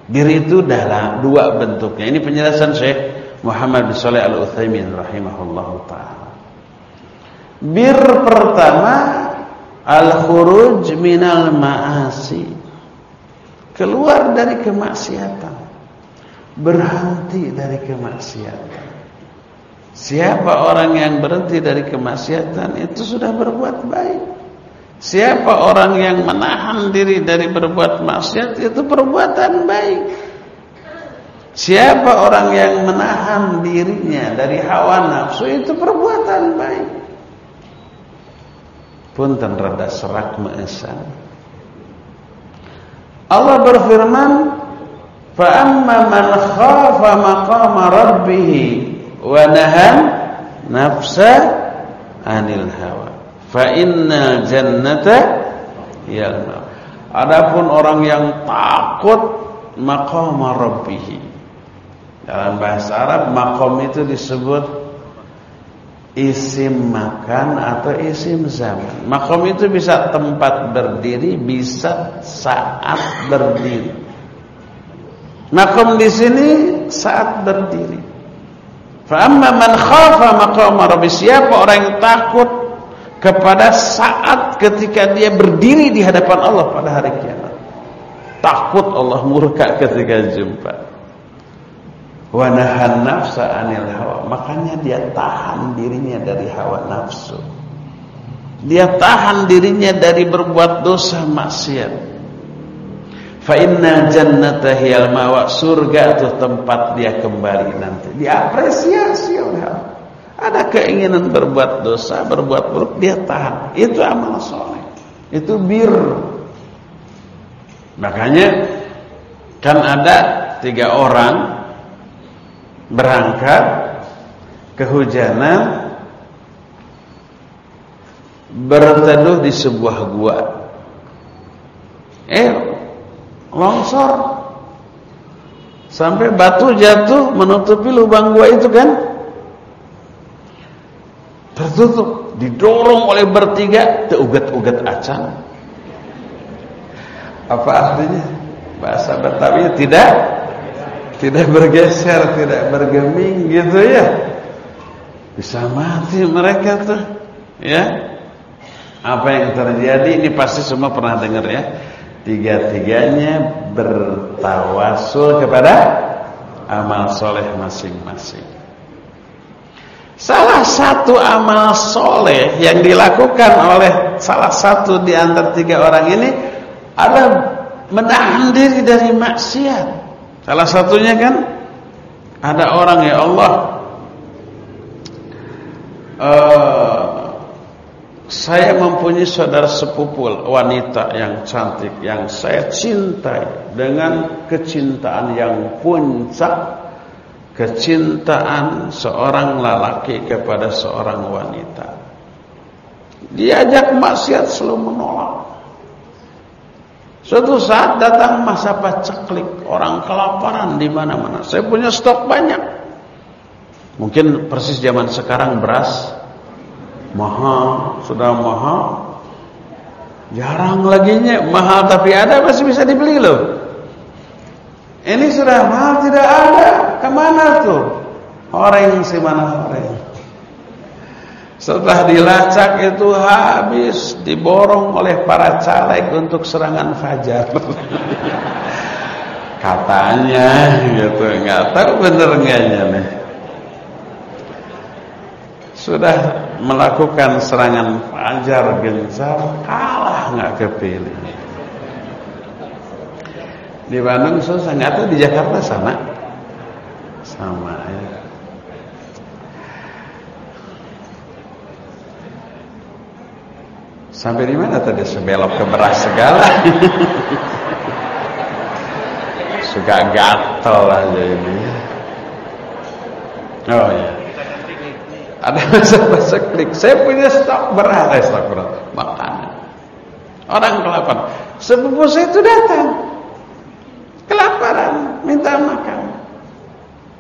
Bir itu dalam dua bentuknya. Ini penjelasan Syekh Muhammad bin Shalih Al Utsaimin rahimahullahu taala. Bir pertama al-khuruj minal ma'asi. Keluar dari kemaksiatan. Berhenti dari kemaksiatan. Siapa orang yang berhenti dari kemaksiatan itu sudah berbuat baik. Siapa orang yang menahan diri dari berbuat maksiat itu perbuatan baik. Siapa orang yang menahan dirinya dari hawa nafsu itu perbuatan baik. Punten rada serak meesan. Allah berfirman, "Fa amma man khafa maqama rabbih wa nahan nafsa anil hawa fa innal jannata yal Adapun orang yang takut maqam rabbih dalam bahasa Arab makom itu disebut isim makan atau isim zaman. Makom itu bisa tempat berdiri, bisa saat berdiri. Makom di sini saat berdiri. Fa amma man khafa maqama rabbi siapa orang yang takut kepada saat ketika dia berdiri di hadapan Allah pada hari kiamat. Takut Allah murka ketika jumpa wa nahan nafsa anil hawa. Makanya dia tahan dirinya dari hawa nafsu. Dia tahan dirinya dari berbuat dosa maksiat. Fa inna jannata hiyal mawa. Surga itu tempat dia kembali nanti. Diapresiasi oleh Allah. Ada keinginan berbuat dosa berbuat buruk dia tahan. Itu amal soleh. Itu bir. Makanya kan ada tiga orang berangkat kehujanan berteduh di sebuah gua. Eh longsor. Sampai batu jatuh menutupi lubang gua itu kan? Tertutup didorong oleh bertiga teugat-ugat acan. Apa artinya? Bahasa Betawi tidak tidak bergeser, tidak bergeming gitu ya. Bisa mati mereka tuh. Ya. Apa yang terjadi ini pasti semua pernah dengar ya. Tiga-tiganya bertawasul kepada amal soleh masing-masing. Salah satu amal soleh yang dilakukan oleh salah satu di antara tiga orang ini adalah menahan diri dari maksiat. Salah satunya kan ada orang ya Allah uh, saya mempunyai saudara sepupu wanita yang cantik yang saya cintai dengan kecintaan yang puncak kecintaan seorang lelaki kepada seorang wanita. Diajak maksiat selalu menolak. Suatu saat datang masa paceklik, orang kelaparan di mana-mana. Saya punya stok banyak. Mungkin persis zaman sekarang beras mahal, sudah mahal. Jarang lagi mahal tapi ada masih bisa dibeli loh. Ini sudah mahal tidak ada. Ke mana tuh? Orang si mana orang? Setelah dilacak itu habis diborong oleh para caleg untuk serangan fajar. *laughs* Katanya gitu, nggak tahu bener enggaknya nih. Sudah melakukan serangan fajar gencar, kalah nggak kepilih. Di Bandung susah, nggak tahu di Jakarta sama, sama ya. Sampai di mana tadi sebelok ke beras segala. *laughs* Suka gatel aja ini. Oh ya. Ada masa-masa klik. Saya punya stok beras, eh, stok beras, makanan. Orang kelaparan. Sepupu saya itu datang. Kelaparan, minta makan.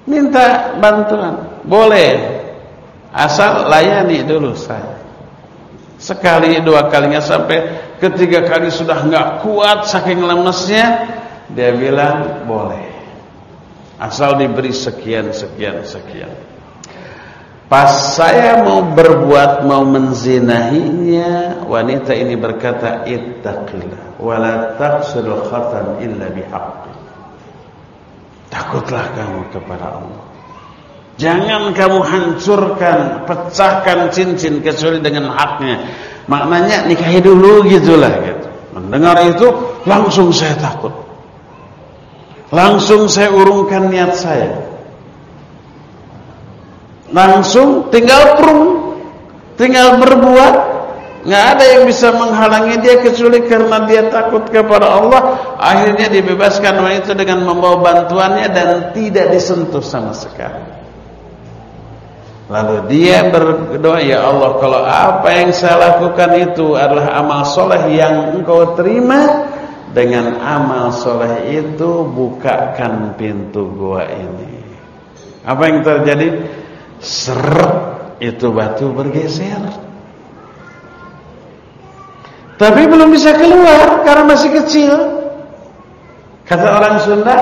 Minta bantuan. Boleh. Asal layani dulu saya. Sekali dua kalinya sampai ketiga kali sudah nggak kuat saking lemesnya, dia bilang boleh. Asal diberi sekian sekian sekian. Pas saya mau berbuat mau menzinahinya, wanita ini berkata ittaqillah wala taqsul khatam illa bihaqqi. Takutlah kamu kepada Allah. Jangan kamu hancurkan, pecahkan cincin kecuali dengan haknya. Maknanya nikahi dulu gitulah gitu. Mendengar itu langsung saya takut. Langsung saya urungkan niat saya. Langsung tinggal prung, tinggal berbuat. Nggak ada yang bisa menghalangi dia kecuali karena dia takut kepada Allah. Akhirnya dibebaskan wanita dengan membawa bantuannya dan tidak disentuh sama sekali. Lalu dia berdoa, Ya Allah kalau apa yang saya lakukan itu adalah amal soleh yang engkau terima Dengan amal soleh itu bukakan pintu gua ini. Apa yang terjadi? Seret itu batu bergeser. Tapi belum bisa keluar karena masih kecil. Kata orang Sunda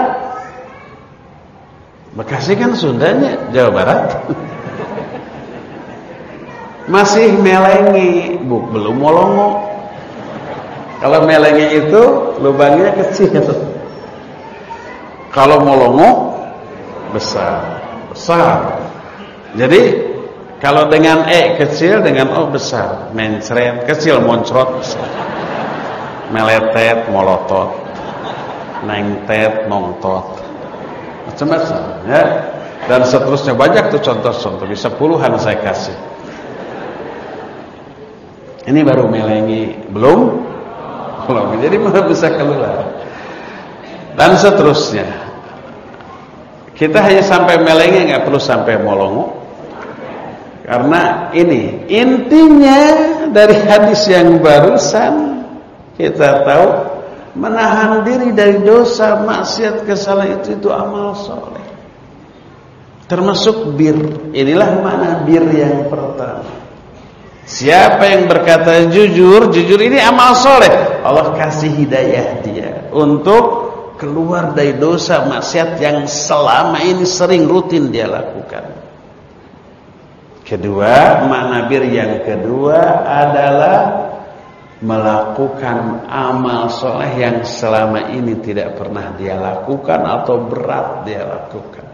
Bekasi kan Sundanya Jawa Barat *laughs* masih melengi, bu, belum molongo. Kalau melengi itu lubangnya kecil. Kalau molongo besar, besar. Jadi kalau dengan e kecil dengan o besar, mencret kecil moncrot besar. Meletet, molotot, nengtet, nongtot. Macam-macam ya. Dan seterusnya banyak tuh contoh-contoh, bisa puluhan saya kasih. Ini baru melengi, belum? Belum. Jadi bisa keluar. Dan seterusnya. Kita hanya sampai melengi, nggak perlu sampai molongo. Karena ini intinya dari hadis yang barusan kita tahu menahan diri dari dosa, maksiat, kesalahan itu itu amal soleh. Termasuk bir. Inilah mana bir yang pertama. Siapa yang berkata jujur, jujur ini amal soleh. Allah kasih hidayah dia untuk keluar dari dosa maksiat yang selama ini sering rutin dia lakukan. Kedua, makna bir yang kedua adalah melakukan amal soleh yang selama ini tidak pernah dia lakukan atau berat dia lakukan.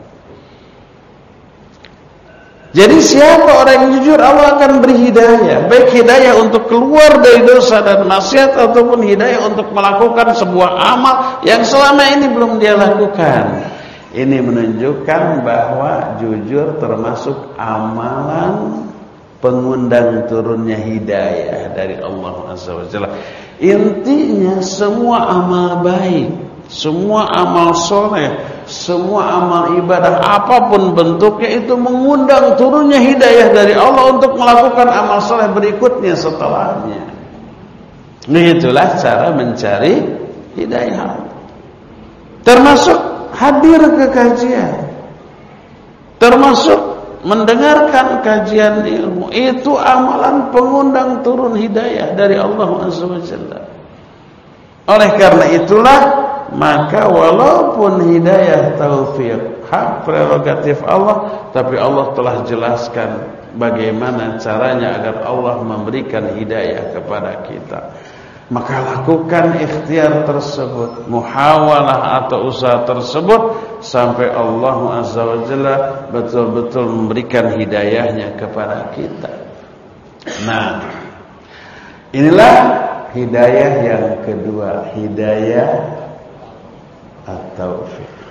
Jadi siapa orang yang jujur Allah akan beri hidayah. Baik hidayah untuk keluar dari dosa dan maksiat Ataupun hidayah untuk melakukan sebuah amal Yang selama ini belum dia lakukan. Ini menunjukkan bahwa jujur termasuk amalan Pengundang turunnya hidayah dari Allah SWT Intinya semua amal baik semua amal soleh, semua amal ibadah apa pun bentuknya itu mengundang turunnya hidayah dari Allah untuk melakukan amal soleh berikutnya setelahnya. Itulah cara mencari hidayah. Termasuk hadir ke kajian. Termasuk mendengarkan kajian ilmu. Itu amalan pengundang turun hidayah dari Allah Subhanahu Oleh karena itulah maka walaupun hidayah taufik hak prerogatif Allah tapi Allah telah jelaskan bagaimana caranya agar Allah memberikan hidayah kepada kita. Maka lakukan ikhtiar tersebut muhawalah atau usaha tersebut sampai Allah azza wajalla betul-betul memberikan hidayahnya kepada kita. Nah inilah hidayah yang kedua hidayah at-taufiq.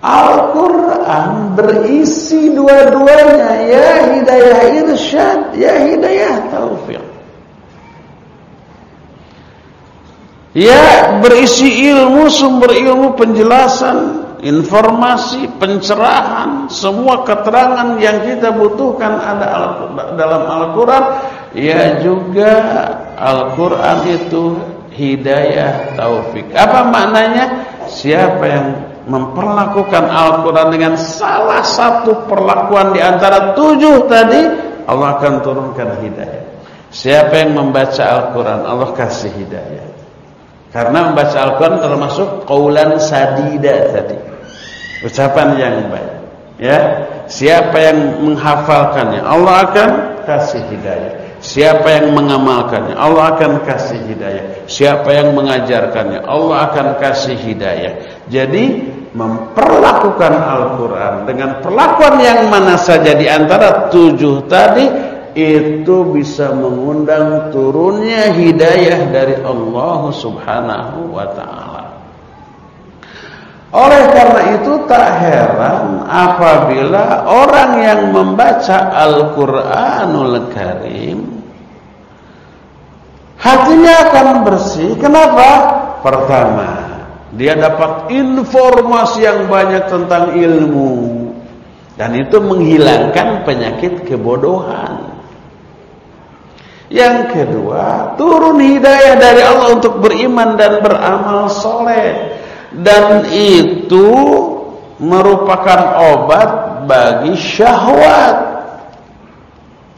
Al-Quran berisi dua-duanya. Ya hidayah irsyad Ya hidayah taufiq Ya berisi ilmu Sumber ilmu penjelasan Informasi Pencerahan Semua keterangan yang kita butuhkan Ada dalam Al-Quran. Ya juga Al-Quran itu hidayah taufik. Apa maknanya? Siapa yang memperlakukan Al-Quran dengan salah satu perlakuan di antara tujuh tadi, Allah akan turunkan hidayah. Siapa yang membaca Al-Quran, Allah kasih hidayah. Karena membaca Al-Quran termasuk qaulan sadida tadi. Ucapan yang baik. Ya, siapa yang menghafalkannya, Allah akan kasih hidayah. Siapa yang mengamalkannya Allah akan kasih hidayah. Siapa yang mengajarkannya Allah akan kasih hidayah. Jadi memperlakukan Al-Quran Dengan perlakuan yang mana saja di antara tujuh tadi Itu bisa mengundang turunnya hidayah dari Allah subhanahu wa ta'ala oleh karena itu tak heran apabila orang yang membaca Al-Quranul Karim Hatinya akan bersih Kenapa? Pertama Dia dapat informasi yang banyak tentang ilmu Dan itu menghilangkan penyakit kebodohan. Yang kedua, turun hidayah dari Allah untuk beriman dan beramal soleh. Dan itu merupakan obat bagi syahwat.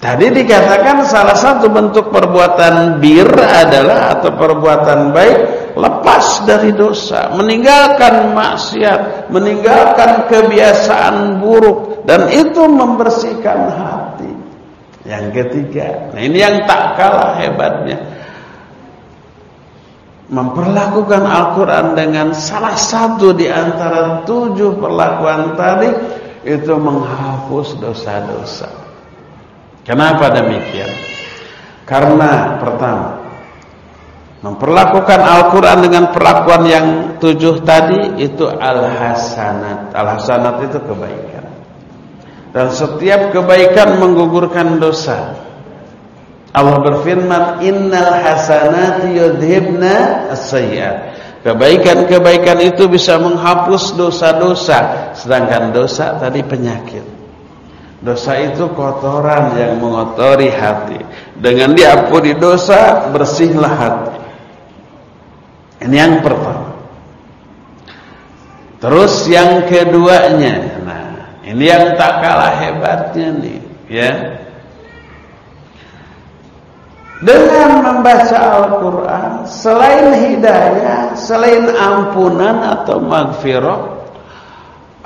Tadi dikatakan salah satu bentuk perbuatan bir adalah atau perbuatan baik lepas dari dosa, meninggalkan maksiat, meninggalkan kebiasaan buruk dan itu membersihkan hati. Yang ketiga, nah ini yang tak kalah hebatnya. Memperlakukan Al-Quran dengan salah satu di antara tujuh perlakuan tadi itu menghapus dosa-dosa. Kenapa demikian? Karena pertama memperlakukan Al-Quran dengan perlakuan yang tujuh tadi itu al-hasanat. Al-hasanat itu kebaikan. Dan setiap kebaikan menggugurkan dosa. Allah berfirman, "Innal hasanati yudhibna as-sayyi'at." Kebaikan-kebaikan itu bisa menghapus dosa-dosa, sedangkan dosa tadi penyakit. Dosa itu kotoran yang mengotori hati. Dengan diampuni dosa, bersihlah hati. Ini yang pertama. Terus yang keduanya, nah ini yang tak kalah hebatnya nih, ya. Dengan membaca Al-Quran, selain hidayah, selain ampunan atau magfirah,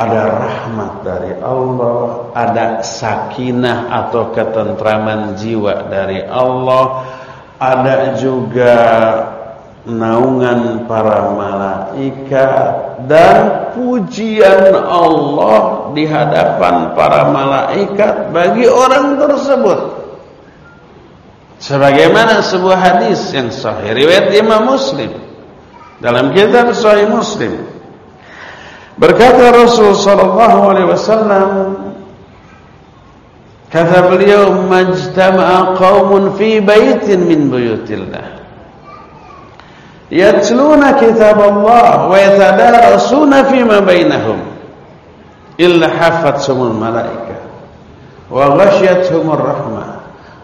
ada rahmat dari Allah, ada sakinah atau ketentraman jiwa dari Allah, ada juga naungan para malaikat dan pujian Allah di hadapan para malaikat bagi orang tersebut. Sebagaimana sebuah hadis yang sahih riwayat Imam Muslim. Dalam kitab Sahih Muslim. Berkata Rasul sallallahu alaihi wasallam kata beliau majtama'a qaumun fi baitin min buyutillah. Yatluna kitab Allah wa yatadarasuna fima bainahum. Illa hafathumul malaika wa ghashiyatuhumur rahmah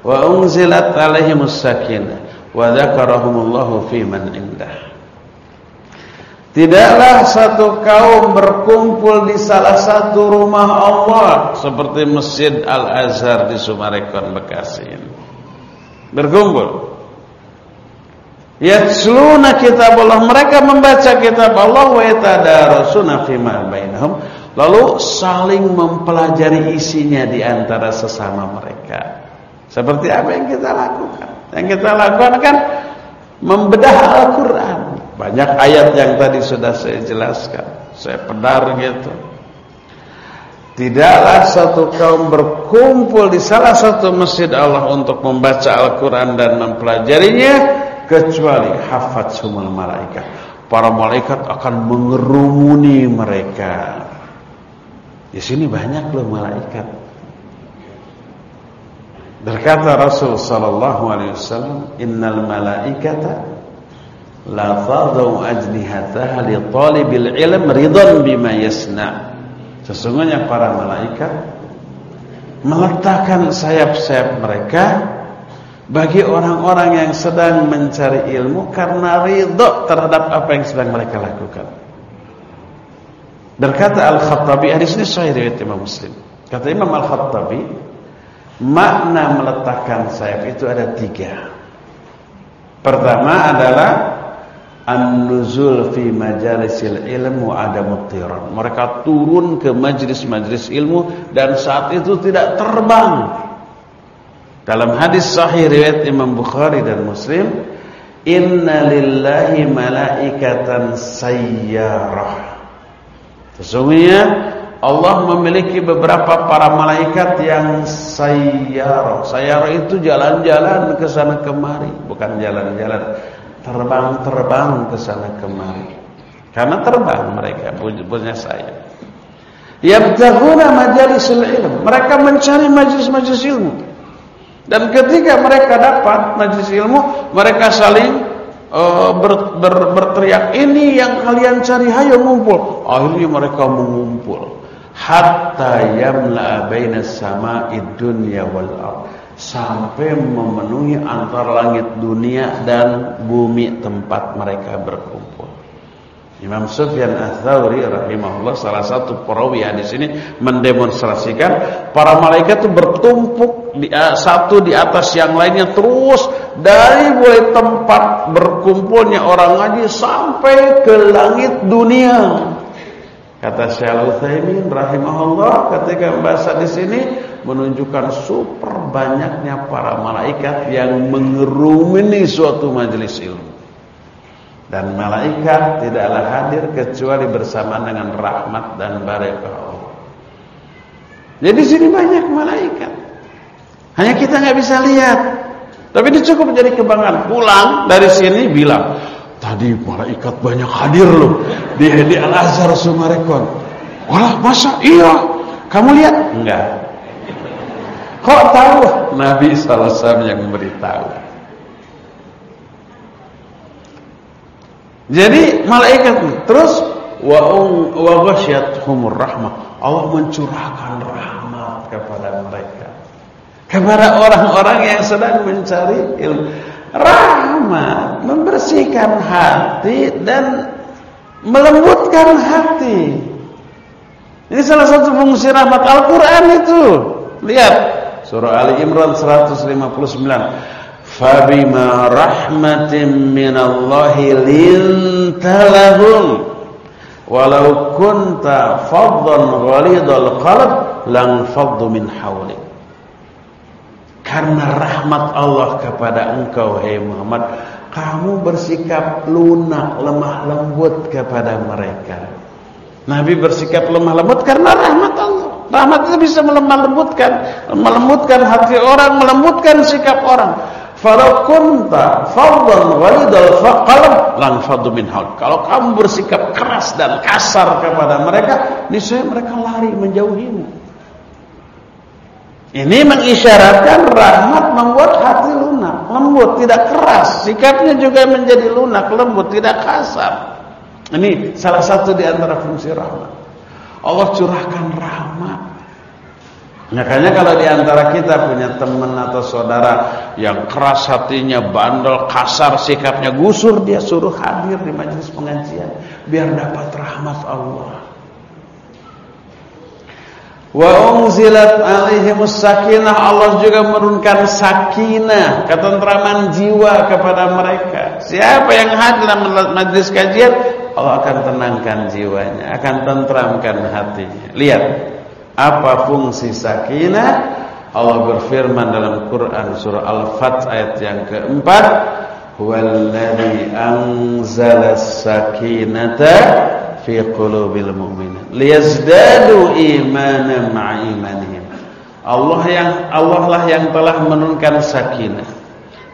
wa unzilat alaihimus sakinah wa dzakarahumullahu fi man indah Tidaklah satu kaum berkumpul di salah satu rumah Allah seperti Masjid Al-Azhar di Sumarekon Bekasi ini. Berkumpul. Yatsluna kitab Allah, mereka membaca kitab Allah wa yatadarasuna fima bainahum, lalu saling mempelajari isinya di antara sesama mereka. Seperti apa yang kita lakukan? Yang kita lakukan kan membedah Al-Qur'an banyak ayat yang tadi sudah saya jelaskan. Saya pedar gitu. Tidaklah satu kaum berkumpul di salah satu masjid Allah untuk membaca Al-Quran dan mempelajarinya kecuali hafat semua malaikat. Para malaikat akan mengerumuni mereka. Di sini banyak loh malaikat. Berkata Rasul sallallahu alaihi wasallam, "Innal malaikata la fadhu ajnihataha li talibil ilm ridhan bima yasna sesungguhnya para malaikat meletakkan sayap-sayap mereka bagi orang-orang yang sedang mencari ilmu karena ridho terhadap apa yang sedang mereka lakukan. Berkata Al-Khattabi, hadis ini sahih riwayat Imam Muslim. Kata Imam Al-Khattabi, makna meletakkan sayap itu ada tiga. Pertama adalah An-nuzul fi majalisil ilmu ada mutiran. Mereka turun ke majlis-majlis ilmu dan saat itu tidak terbang. Dalam hadis sahih riwayat Imam Bukhari dan Muslim, "Inna lillahi malaikatan sayyarah." Sesungguhnya Allah memiliki beberapa para malaikat yang sayyarah. Sayyarah itu jalan-jalan ke sana kemari, bukan jalan-jalan terbang-terbang ke sana kemari. Karena terbang mereka punya saya. Yabtaguna majalisul ilm. Mereka mencari majlis-majlis ilmu. Dan ketika mereka dapat majlis ilmu, mereka saling uh, ber, ber, berteriak, "Ini yang kalian cari, hayo ngumpul." Akhirnya mereka mengumpul. Hatta yamla baina sama'id dunya wal ard sampai memenuhi antara langit dunia dan bumi tempat mereka berkumpul. Imam Sufyan Ats-Tsauri rahimahullah salah satu perawi hadis ini mendemonstrasikan para malaikat itu bertumpuk di, uh, satu di atas yang lainnya terus dari mulai tempat berkumpulnya orang ngaji sampai ke langit dunia. Kata Syekh Al-Utsaimin rahimahullah ketika membaca di sini menunjukkan super banyaknya para malaikat yang mengerumuni suatu majelis ilmu. Dan malaikat tidaklah hadir kecuali bersama dengan rahmat dan barakah Allah. Jadi di sini banyak malaikat. Hanya kita nggak bisa lihat. Tapi cukup menjadi kebanggaan. Pulang dari sini bilang, tadi malaikat banyak hadir loh di, di Al-Azhar Sumarekon. Wah, masa? Iya. Kamu lihat? Enggak. Kok tahu? Nabi SAW yang memberitahu. Jadi malaikat terus wa wa ghasyiyatuhumur rahmah. Allah mencurahkan rahmat kepada mereka. Kepada orang-orang yang sedang mencari ilmu. Rahmat membersihkan hati dan melembutkan hati. Ini salah satu fungsi rahmat Al-Qur'an itu. Lihat surah Ali Imran 159. Fabima rahmatin minallahi lintalahum walau kunta faddan ghalidhal qalb lang faddu min hawlik karena rahmat Allah kepada engkau hai Muhammad kamu bersikap lunak lemah lembut kepada mereka Nabi bersikap lemah lembut karena rahmat Allah rahmat itu bisa melemah lembutkan melembutkan hati orang melembutkan sikap orang Falau kunta walidal haul. Kalau kamu bersikap keras dan kasar kepada mereka, niscaya mereka lari menjauhimu. Ini mengisyaratkan rahmat membuat hati lunak, lembut, tidak keras. Sikapnya juga menjadi lunak, lembut, tidak kasar. Ini salah satu di antara fungsi rahmat. Allah curahkan rahmat Makanya kalau di antara kita punya teman atau saudara yang keras hatinya, bandel, kasar sikapnya, gusur dia suruh hadir di majelis pengajian biar dapat rahmat Allah. Wa unzilat alaihimus sakinah Allah juga menurunkan sakinah, ketentraman jiwa kepada mereka. Siapa yang hadir dalam majelis kajian, Allah akan tenangkan jiwanya, akan tentramkan hatinya. Lihat apa fungsi sakinah? Allah berfirman dalam Quran surah Al-Fath ayat yang keempat, "Huwallazi anzala sakinata fi qulubil mu'minin liyazdadu imanan ma'a imanihim." Allah yang Allah lah yang telah menurunkan sakinah,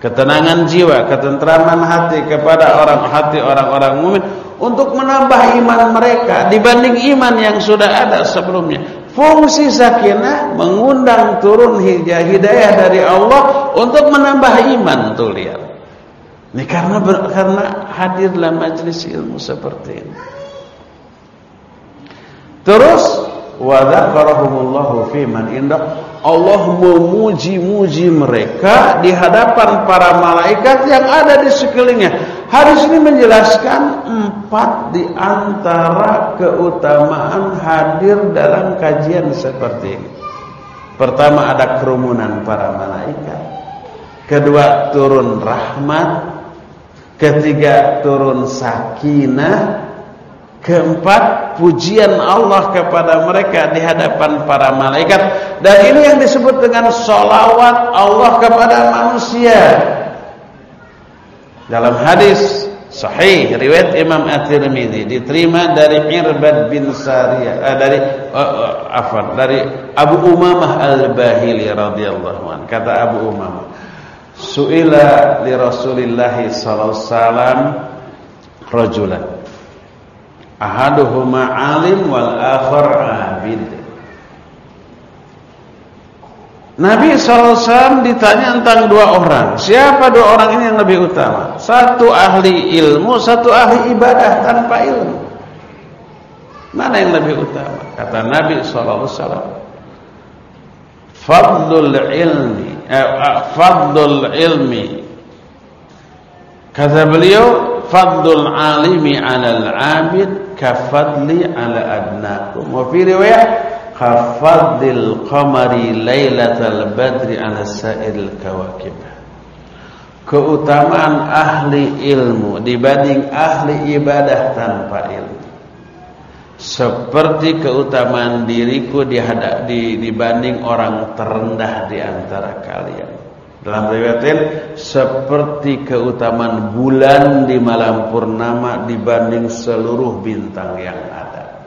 ketenangan jiwa, ketentraman hati kepada orang hati orang-orang mukmin untuk menambah iman mereka dibanding iman yang sudah ada sebelumnya. Fungsi sakinah mengundang turun hidayah dari Allah untuk menambah iman tuh lihat. Ini karena karena hadir dalam majlis ilmu seperti ini. Terus indah Allah memuji-muji mereka di hadapan para malaikat yang ada di sekelilingnya. Hadis ini menjelaskan empat di antara keutamaan hadir dalam kajian seperti ini. Pertama ada kerumunan para malaikat. Kedua turun rahmat. Ketiga turun sakinah. Keempat pujian Allah kepada mereka di hadapan para malaikat. Dan ini yang disebut dengan solawat Allah kepada manusia. Dalam hadis sahih riwayat Imam At-Tirmizi diterima dari Irbad bin Sariyah uh, dari uh, uh, afan dari Abu Umamah Al-Bahili radhiyallahu an kata Abu Umamah suila li Rasulillah sallallahu alaihi wasallam rajulan ahaduhuma alim wal akhar abid Nabi SAW ditanya tentang dua orang. Siapa dua orang ini yang lebih utama? Satu ahli ilmu, satu ahli ibadah tanpa ilmu. Mana yang lebih utama? Kata Nabi wasallam, "Fadlul ilmi, eh fadlul ilmi." Kata beliau, "Fadlul alimi 'alal 'abid kafadli 'ala adnakum." Wa fi riwayat, "Kafadlil qamari lailatal badri 'ala sa'iril kawakib." Keutamaan ahli ilmu dibanding ahli ibadah tanpa ilmu seperti keutamaan diriku dihadap, di, dibanding orang terendah di antara kalian. Dalam riwayat seperti keutamaan bulan di malam purnama dibanding seluruh bintang yang ada.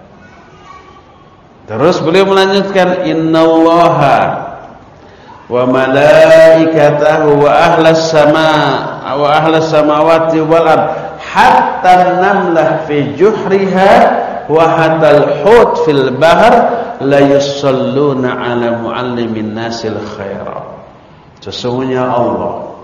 Terus beliau melanjutkan innallaha wa malaikatahu wa ahlas sama wa ahlas samawati wal ard hatta namlah fi juhriha wa hatal hut fil bahr la yusalluna ala muallimin nasil khaira sesungguhnya Allah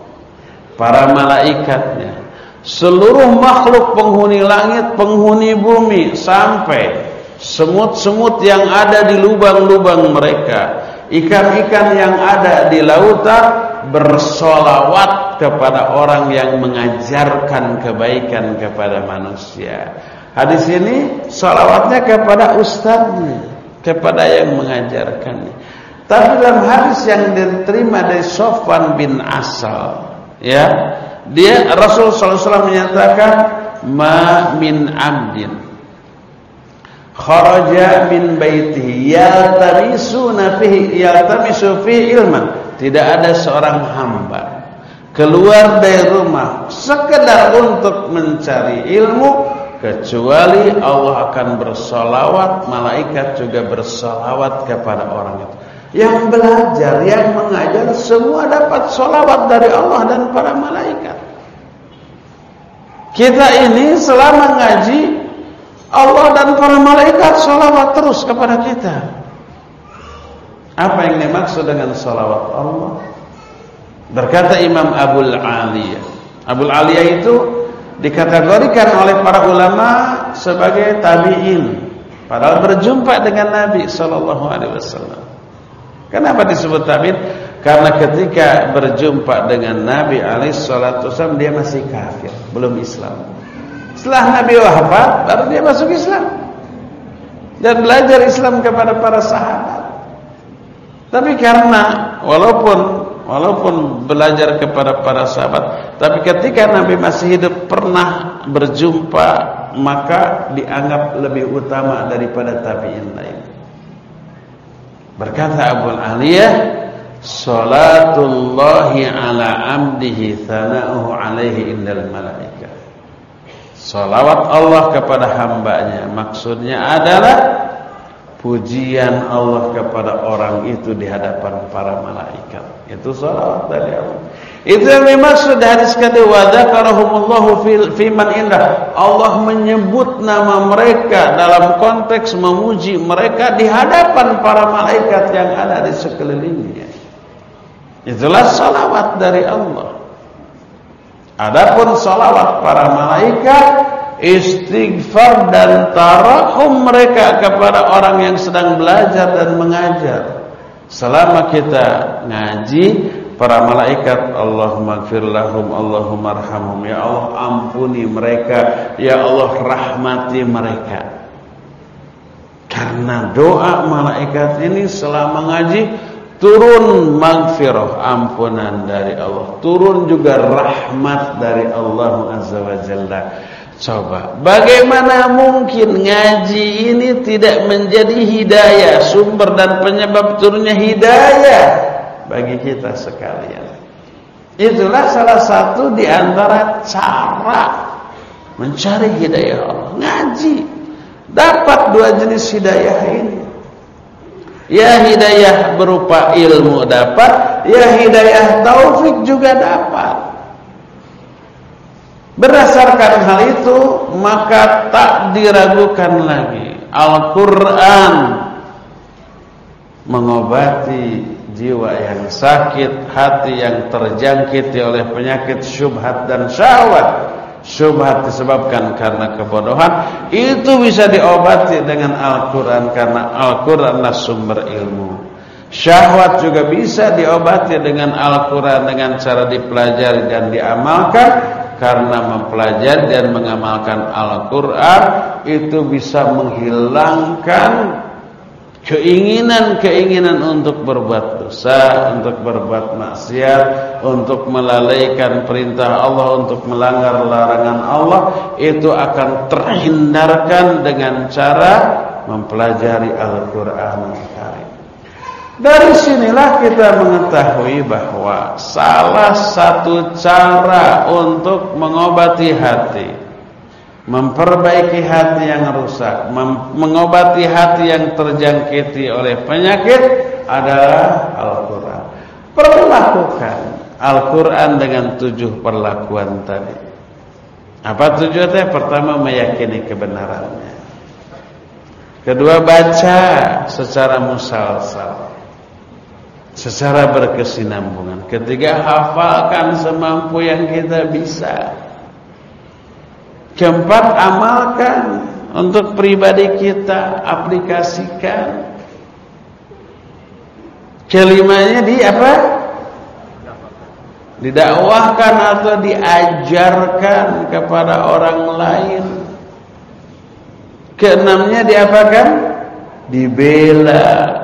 para malaikatnya seluruh makhluk penghuni langit penghuni bumi sampai semut-semut yang ada di lubang-lubang mereka ikan-ikan yang ada di lautan bersolawat kepada orang yang mengajarkan kebaikan kepada manusia Hadis ini salawatnya kepada ustadznya, kepada yang mengajarkannya. Tapi dalam hadis yang diterima dari Sofwan bin Asal, ya, dia Rasul SAW menyatakan ma min amdin kharaja min baitihi yaltamisuna fihi yaltamisu fihi ilman. Tidak ada seorang hamba keluar dari rumah sekedar untuk mencari ilmu kecuali Allah akan bersolawat malaikat juga bersolawat kepada orang itu yang belajar yang mengajar semua dapat solawat dari Allah dan para malaikat. Kita ini selama ngaji Allah dan para malaikat solawat terus kepada kita. Apa yang dimaksud dengan solawat Allah? Berkata Imam Abul Aliyah. Abul Aliyah itu dikategorikan oleh para ulama sebagai tabi'in. Padahal berjumpa dengan Nabi sallallahu alaihi wasallam. Kenapa disebut tabi'in? Karena ketika berjumpa dengan Nabi alaihi salatu wasallam dia masih kafir, belum Islam. Setelah Nabi wafat baru dia masuk Islam. Dan belajar Islam kepada para sahabat. Tapi karena walaupun walaupun belajar kepada para sahabat tapi ketika Nabi masih hidup pernah berjumpa maka dianggap lebih utama daripada tabi'in lain berkata Abu Aliyah salatullahi ala amdihi thana'uhu alaihi indal malaika salawat Allah kepada hambanya maksudnya adalah pujian Allah kepada orang itu di hadapan para malaikat. Itu salawat dari Allah. Itu yang dimaksud hadis kedua dzakarahumullahu fi man indah. Allah menyebut nama mereka dalam konteks memuji mereka di hadapan para malaikat yang ada di sekelilingnya. Itulah salawat dari Allah. Adapun salawat para malaikat istighfar dan tarahum mereka kepada orang yang sedang belajar dan mengajar. Selama kita ngaji, para malaikat Allahumma gfir lahum, Allahumma arhamhum. Ya Allah ampuni mereka, ya Allah rahmati mereka. Karena doa malaikat ini selama ngaji turun magfirah ampunan dari Allah, turun juga rahmat dari Allah Azza wa Jalla. Coba, bagaimana mungkin ngaji ini tidak menjadi hidayah, sumber dan penyebab turunnya hidayah bagi kita sekalian. Itulah salah satu di antara cara mencari hidayah Allah. Ngaji. Dapat dua jenis hidayah ini. Ya hidayah berupa ilmu dapat, ya hidayah taufik juga dapat. Berdasarkan hal itu maka tak diragukan lagi Al-Quran mengobati jiwa yang sakit, hati yang terjangkiti oleh penyakit syubhat dan syahwat. syubhat disebabkan karena kebodohan. Itu bisa diobati dengan Al-Qur'an karena Al-Qur'anlah sumber ilmu. Syahwat juga bisa diobati dengan Al-Qur'an dengan cara dipelajari dan diamalkan. Karena mempelajari dan mengamalkan Al-Qur'an itu bisa menghilangkan keinginan-keinginan untuk berbuat dosa, untuk berbuat maksiat, untuk melalaikan perintah Allah, untuk melanggar larangan Allah, itu akan terhindarkan dengan cara mempelajari Al-Qur'an. Dari sinilah kita mengetahui bahwa salah satu cara untuk mengobati hati memperbaiki hati yang rusak, mengobati hati yang terjangkiti oleh penyakit adalah Al-Quran. Perlakukan Al-Quran dengan tujuh perlakuan tadi. Apa tujuannya? Pertama meyakini kebenarannya. Kedua baca secara musalsal. Secara berkesinambungan. Ketiga hafalkan semampu yang kita bisa. Keempat, amalkan untuk pribadi kita, aplikasikan. Kelimanya di apa? Didakwahkan atau diajarkan kepada orang lain. Keenamnya diapakan? Dibela.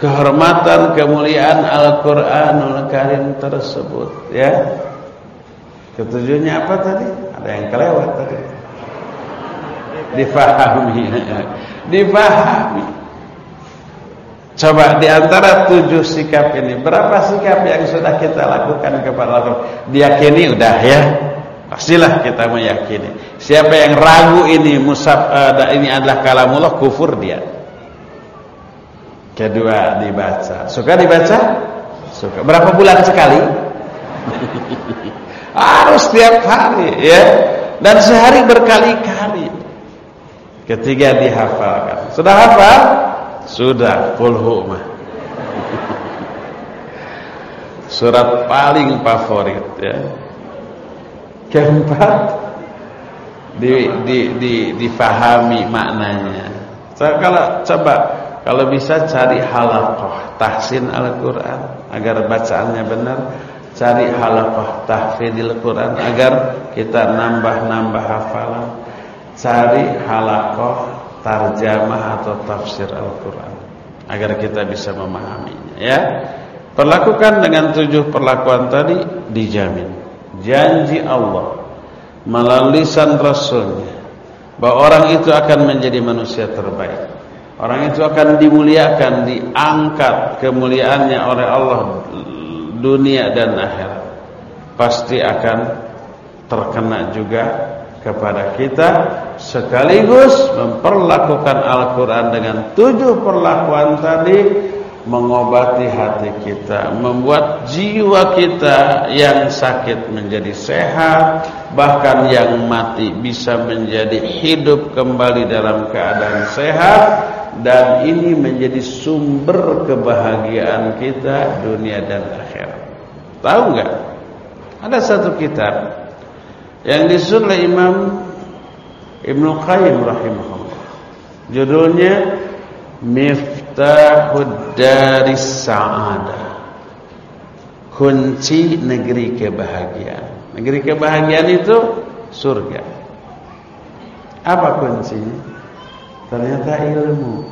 Kehormatan, kemuliaan Al-Qur'anul Karim tersebut, ya. Ketujuhnya apa tadi? Ada yang kelewat tadi. Difahami. Difahami. Coba di antara tujuh sikap ini, berapa sikap yang sudah kita lakukan kepada Allah? Diyakini udah ya. Pastilah kita meyakini. Siapa yang ragu ini musab uh, ini adalah kalamullah kufur dia. Kedua dibaca. Suka dibaca? Suka. Berapa bulan sekali? *laughs* Harus setiap hari ya. Dan sehari berkali-kali. Ketiga dihafalkan. Sudah hafal? Sudah kulhu mah. *laughs* Surat paling favorit ya. Keempat di, di, di, difahami maknanya. So, kalau coba kalau bisa cari halakoh tahsin Al-Qur'an agar bacaannya benar cari halaqah tahfidzil Quran agar kita nambah-nambah hafalan. Cari halaqah tarjamah atau tafsir Al-Quran agar kita bisa memahaminya ya. Perlakukan dengan tujuh perlakuan tadi dijamin. Janji Allah melalui lisan Rasulnya bahwa orang itu akan menjadi manusia terbaik. Orang itu akan dimuliakan diangkat kemuliaannya oleh Allah dunia dan akhirat pasti akan terkena juga kepada kita sekaligus memperlakukan Al-Quran dengan tujuh perlakuan tadi mengobati hati kita membuat jiwa kita yang sakit menjadi sehat bahkan yang mati bisa menjadi hidup kembali dalam keadaan sehat dan ini menjadi sumber kebahagiaan kita dunia dan akhirat. Tahu enggak? Ada satu kitab yang disusun oleh Imam Ibnu Qayyim rahimahullah. Judulnya Miftahud Daris Sa'adah. Kunci negeri kebahagiaan. Negeri kebahagiaan itu surga. Apa kuncinya? Ternyata ilmu.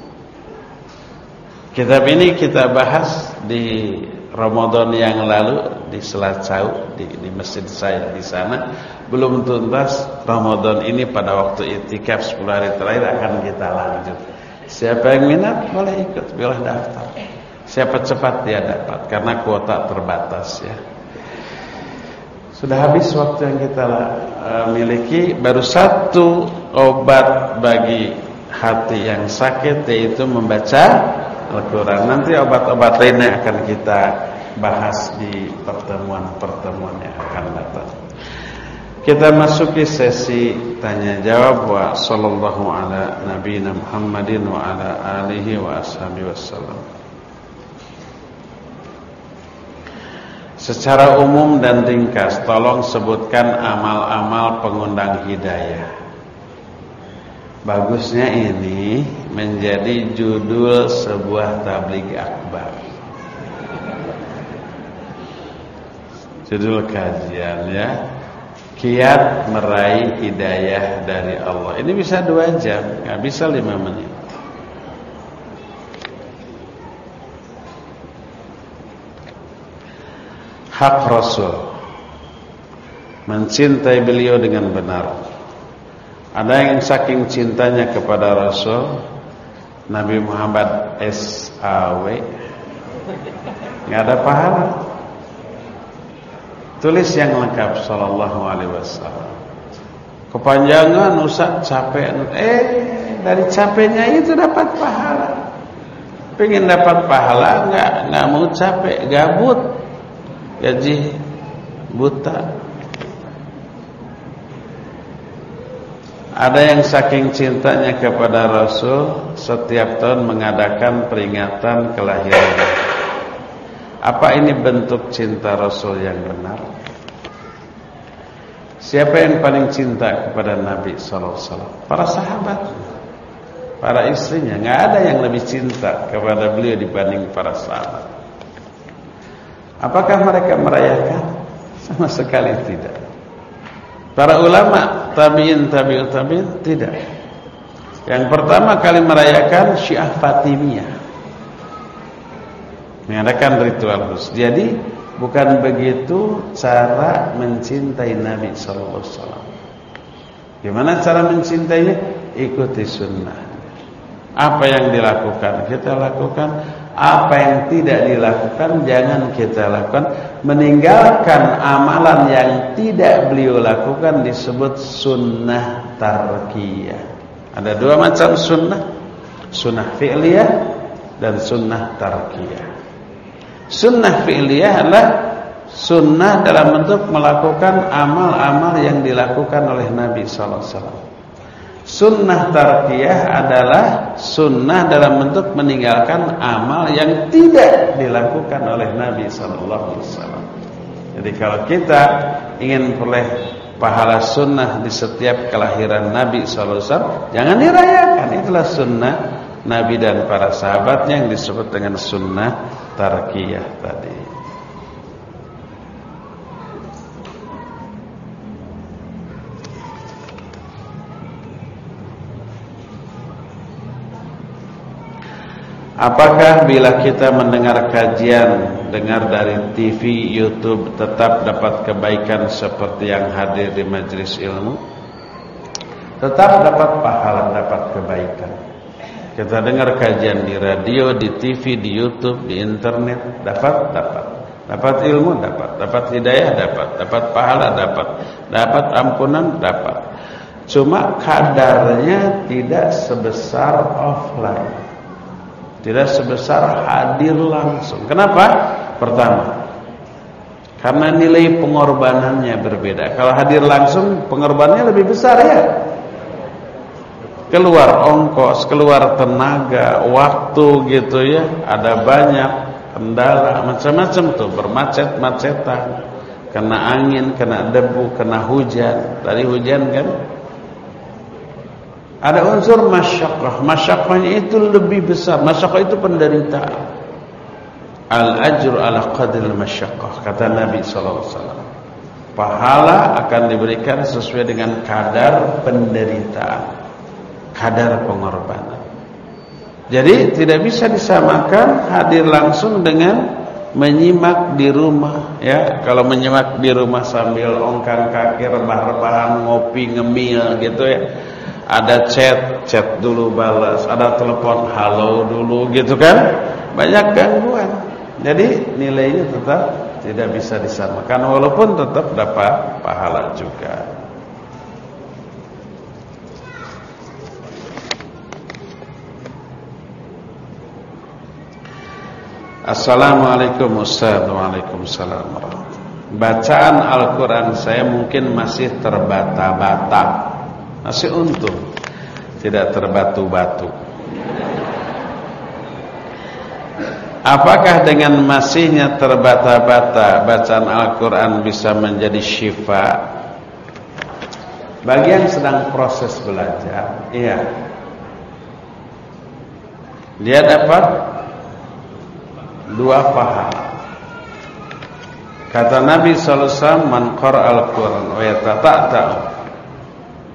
Kitab ini kita bahas di Ramadan yang lalu di Selacau di, di masjid saya di sana belum tuntas Ramadan ini pada waktu itikaf 10 hari terakhir akan kita lanjut. Siapa yang minat boleh ikut, boleh daftar. Siapa cepat dia dapat karena kuota terbatas ya. Sudah habis waktu yang kita uh, miliki baru satu obat bagi hati yang sakit yaitu membaca Al-Quran. Nanti obat-obat lainnya akan kita bahas di pertemuan-pertemuan yang akan datang. Kita masuki sesi tanya jawab wa sallallahu ala nabiyina Muhammadin wa ala alihi wa ashabihi wasallam. Secara umum dan ringkas Tolong sebutkan amal-amal pengundang hidayah Bagusnya ini menjadi judul sebuah tabligh akbar. Judul kajian ya. Kiat meraih hidayah dari Allah. Ini bisa dua jam Gak bisa lima menit. Hak Rasul. Mencintai beliau dengan benar Ada yang saking cintanya kepada Rasul Nabi Muhammad SAW Gak ada pahala Tulis yang lengkap sallallahu alaihi wasallam. Kepanjangan usah capek. Eh, dari capeknya itu dapat pahala. Pengen dapat pahala enggak enggak mau capek, gabut. Gaji buta. Ada yang saking cintanya kepada Rasul setiap tahun mengadakan peringatan kelahiran. Apa ini bentuk cinta Rasul yang benar? Siapa yang paling cinta kepada Nabi SAW? Para sahabat, para istrinya. Nggak ada yang lebih cinta kepada beliau dibanding para sahabat. Apakah mereka merayakan? Sama sekali tidak. Para ulama tabiin tabiut tabiin tidak. Yang pertama kali merayakan Syiah Fatimiyah mengadakan ritual khusus. Jadi bukan begitu cara mencintai Nabi sallallahu alaihi wasallam. Gimana cara mencintainya? Ikuti sunnah. Apa yang dilakukan kita lakukan, apa yang tidak dilakukan jangan kita lakukan. Meninggalkan amalan yang tidak beliau lakukan disebut sunnah tarkiyah. Ada dua macam sunnah, sunnah fi'liyah dan sunnah tarkiyah. Sunnah fi'liyah adalah sunnah dalam bentuk melakukan amal-amal yang dilakukan oleh Nabi sallallahu alaihi wasallam. Sunnah tarkiyah adalah sunnah dalam bentuk meninggalkan amal yang tidak dilakukan oleh Nabi sallallahu alaihi wasallam. Jadi kalau kita ingin peroleh pahala sunnah di setiap kelahiran Nabi sallallahu alaihi wasallam, jangan dirayakan. Itulah sunnah Nabi dan para sahabatnya yang disebut dengan sunnah tarkiyah tadi. Apakah bila kita mendengar kajian, dengar dari TV, YouTube tetap dapat kebaikan seperti yang hadir di majelis ilmu? Tetap dapat pahala, dapat kebaikan. Kita dengar kajian di radio, di TV, di YouTube, di internet, dapat, dapat. Dapat ilmu, dapat. Dapat hidayah, dapat. Dapat pahala, dapat. Dapat ampunan, dapat. Cuma kadarnya tidak sebesar offline. Tidak sebesar hadir langsung. Kenapa? Pertama, karena nilai pengorbanannya berbeda. Kalau hadir langsung, pengorbanannya lebih besar ya keluar ongkos, keluar tenaga, waktu gitu ya, ada banyak kendala macam-macam tuh, bermacet-macetan, kena angin, kena debu, kena hujan, tadi hujan kan. Ada unsur masyakkah, masyakkahnya itu lebih besar, masyakkah itu penderitaan. Al-ajru ala qadril masyakkah, kata Nabi wasallam. Pahala akan diberikan sesuai dengan kadar penderitaan kadar pengorbanan. Jadi tidak bisa disamakan hadir langsung dengan menyimak di rumah ya. Kalau menyimak di rumah sambil ongkang kaki rebah-rebahan ngopi ngemil gitu ya. Ada chat, chat dulu balas, ada telepon halo dulu gitu kan. Banyak gangguan. Jadi nilainya tetap tidak bisa disamakan walaupun tetap dapat pahala juga. Assalamualaikum Ustaz Waalaikumsalam Bacaan Al-Quran saya mungkin masih terbata-bata Masih untung Tidak terbatu-batu Apakah dengan masihnya terbata-bata bacaan Al-Quran bisa menjadi syifa? Bagi yang sedang proses belajar, iya. Dia dapat dua pahala. Kata Nabi sallallahu alaihi wasallam, "Man qara'al Qur'an wa yatata'ta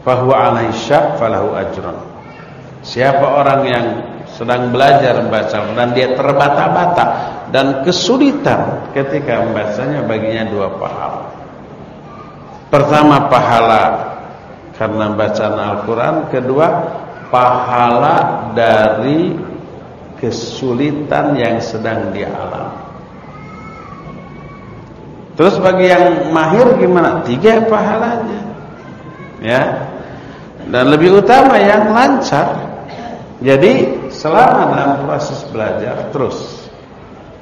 fa huwa 'alaihi syaq falahu ajrun." Siapa orang yang sedang belajar membaca dan dia terbata-bata dan kesulitan ketika membacanya baginya dua pahala. Pertama pahala karena bacaan Al-Qur'an, kedua pahala dari kesulitan yang sedang dialami. Terus bagi yang mahir gimana? Tiga pahalanya. Ya. Dan lebih utama yang lancar. Jadi selama dalam proses belajar terus.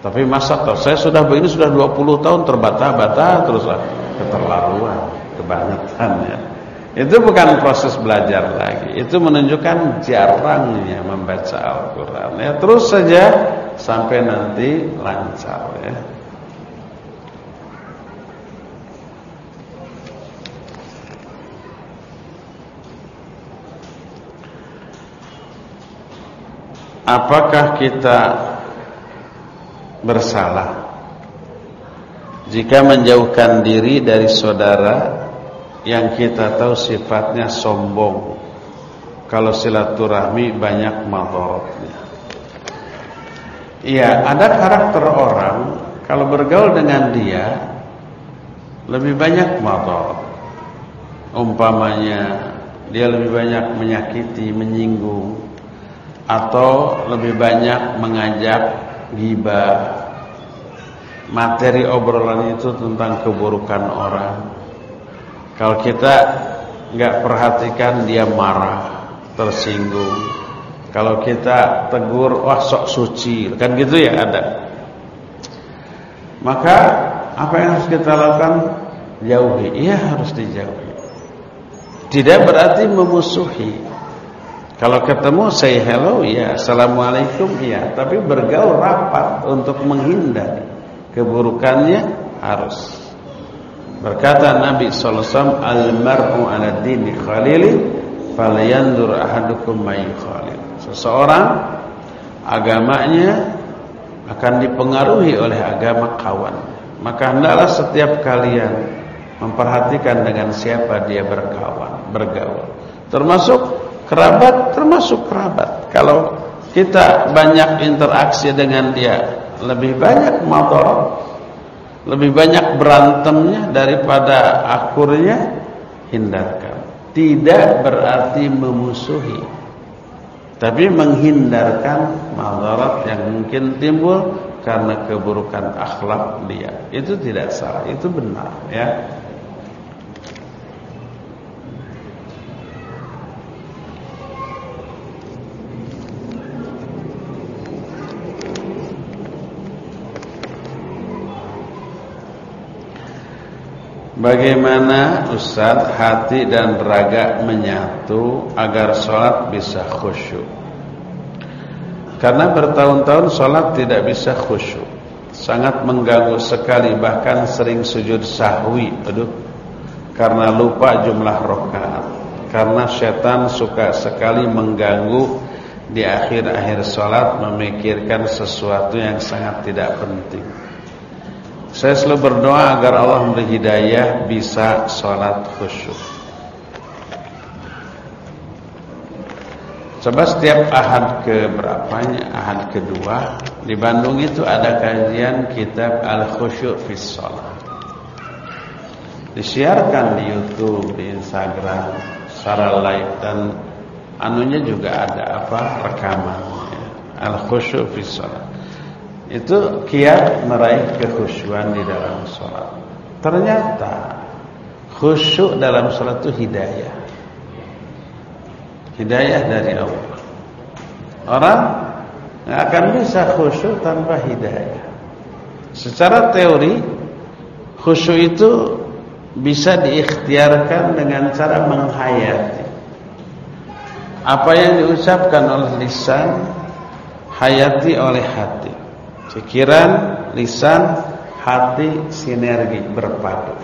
Tapi masa toh saya sudah begini sudah 20 tahun terbata-bata terus keterlaluan, kebangetan ya. Itu bukan proses belajar lagi. Itu menunjukkan jarangnya membaca Al-Qur'an. Ya, terus saja sampai nanti lancar ya. Apakah kita bersalah? Jika menjauhkan diri dari saudara yang kita tahu sifatnya sombong. Kalau silaturahmi banyak madharatnya. Iya, ada karakter orang kalau bergaul dengan dia lebih banyak madharat. Umpamanya dia lebih banyak menyakiti, menyinggung atau lebih banyak mengajak gibah materi obrolan itu tentang keburukan orang. Kalau kita nggak perhatikan dia marah tersinggung. Kalau kita tegur wah sok suci. Kan gitu ya ada. Maka apa yang harus kita lakukan? Jauhi. Iya harus dijauhi. Tidak berarti memusuhi kalau ketemu say hello ya, assalamualaikum ya, tapi bergaul rapat untuk menghindari keburukannya harus. Berkata Nabi sallallahu alaihi wasallam, "Al-mar'u 'ala dini khalili, falyanzur ahadukum may khalil." Seseorang agamanya akan dipengaruhi oleh agama kawan. Maka hendaklah setiap kalian memperhatikan dengan siapa dia berkawan, bergaul. Termasuk Kerabat termasuk kerabat. Kalau kita banyak interaksi dengan dia, lebih banyak motor, lebih banyak berantemnya daripada akurnya, hindarkan. Tidak berarti memusuhi. Tapi menghindarkan madarat yang mungkin timbul karena keburukan akhlak dia. Itu tidak salah, itu benar ya. Bagaimana Ustaz hati dan raga menyatu agar sholat bisa khusyuk? Karena bertahun-tahun sholat tidak bisa khusyuk. Sangat mengganggu sekali bahkan sering sujud sahwi Aduh. Karena lupa jumlah rokaat. Karena setan suka sekali mengganggu Di akhir-akhir sholat memikirkan sesuatu yang sangat tidak penting saya selalu berdoa agar Allah memberi hidayah bisa sholat khusyuk. Coba setiap ahad ke berapanya, ahad kedua di Bandung itu ada kajian kitab Al-Khusyuk fi Shalah. Disiarkan di YouTube, di Instagram, secara live dan anunya juga ada apa rekaman Al-Khusyuk fi Shalah. Itu kiat meraih kekhusyuan di dalam sholat. Ternyata khusyuk dalam sholat itu hidayah. Hidayah dari Allah. Orang nggak akan bisa khusyuk tanpa hidayah. Secara teori khusyuk itu bisa diikhtiarkan dengan cara menghayati apa yang diucapkan oleh lisan hayati oleh hati Pikiran, lisan, hati sinergi berpadu.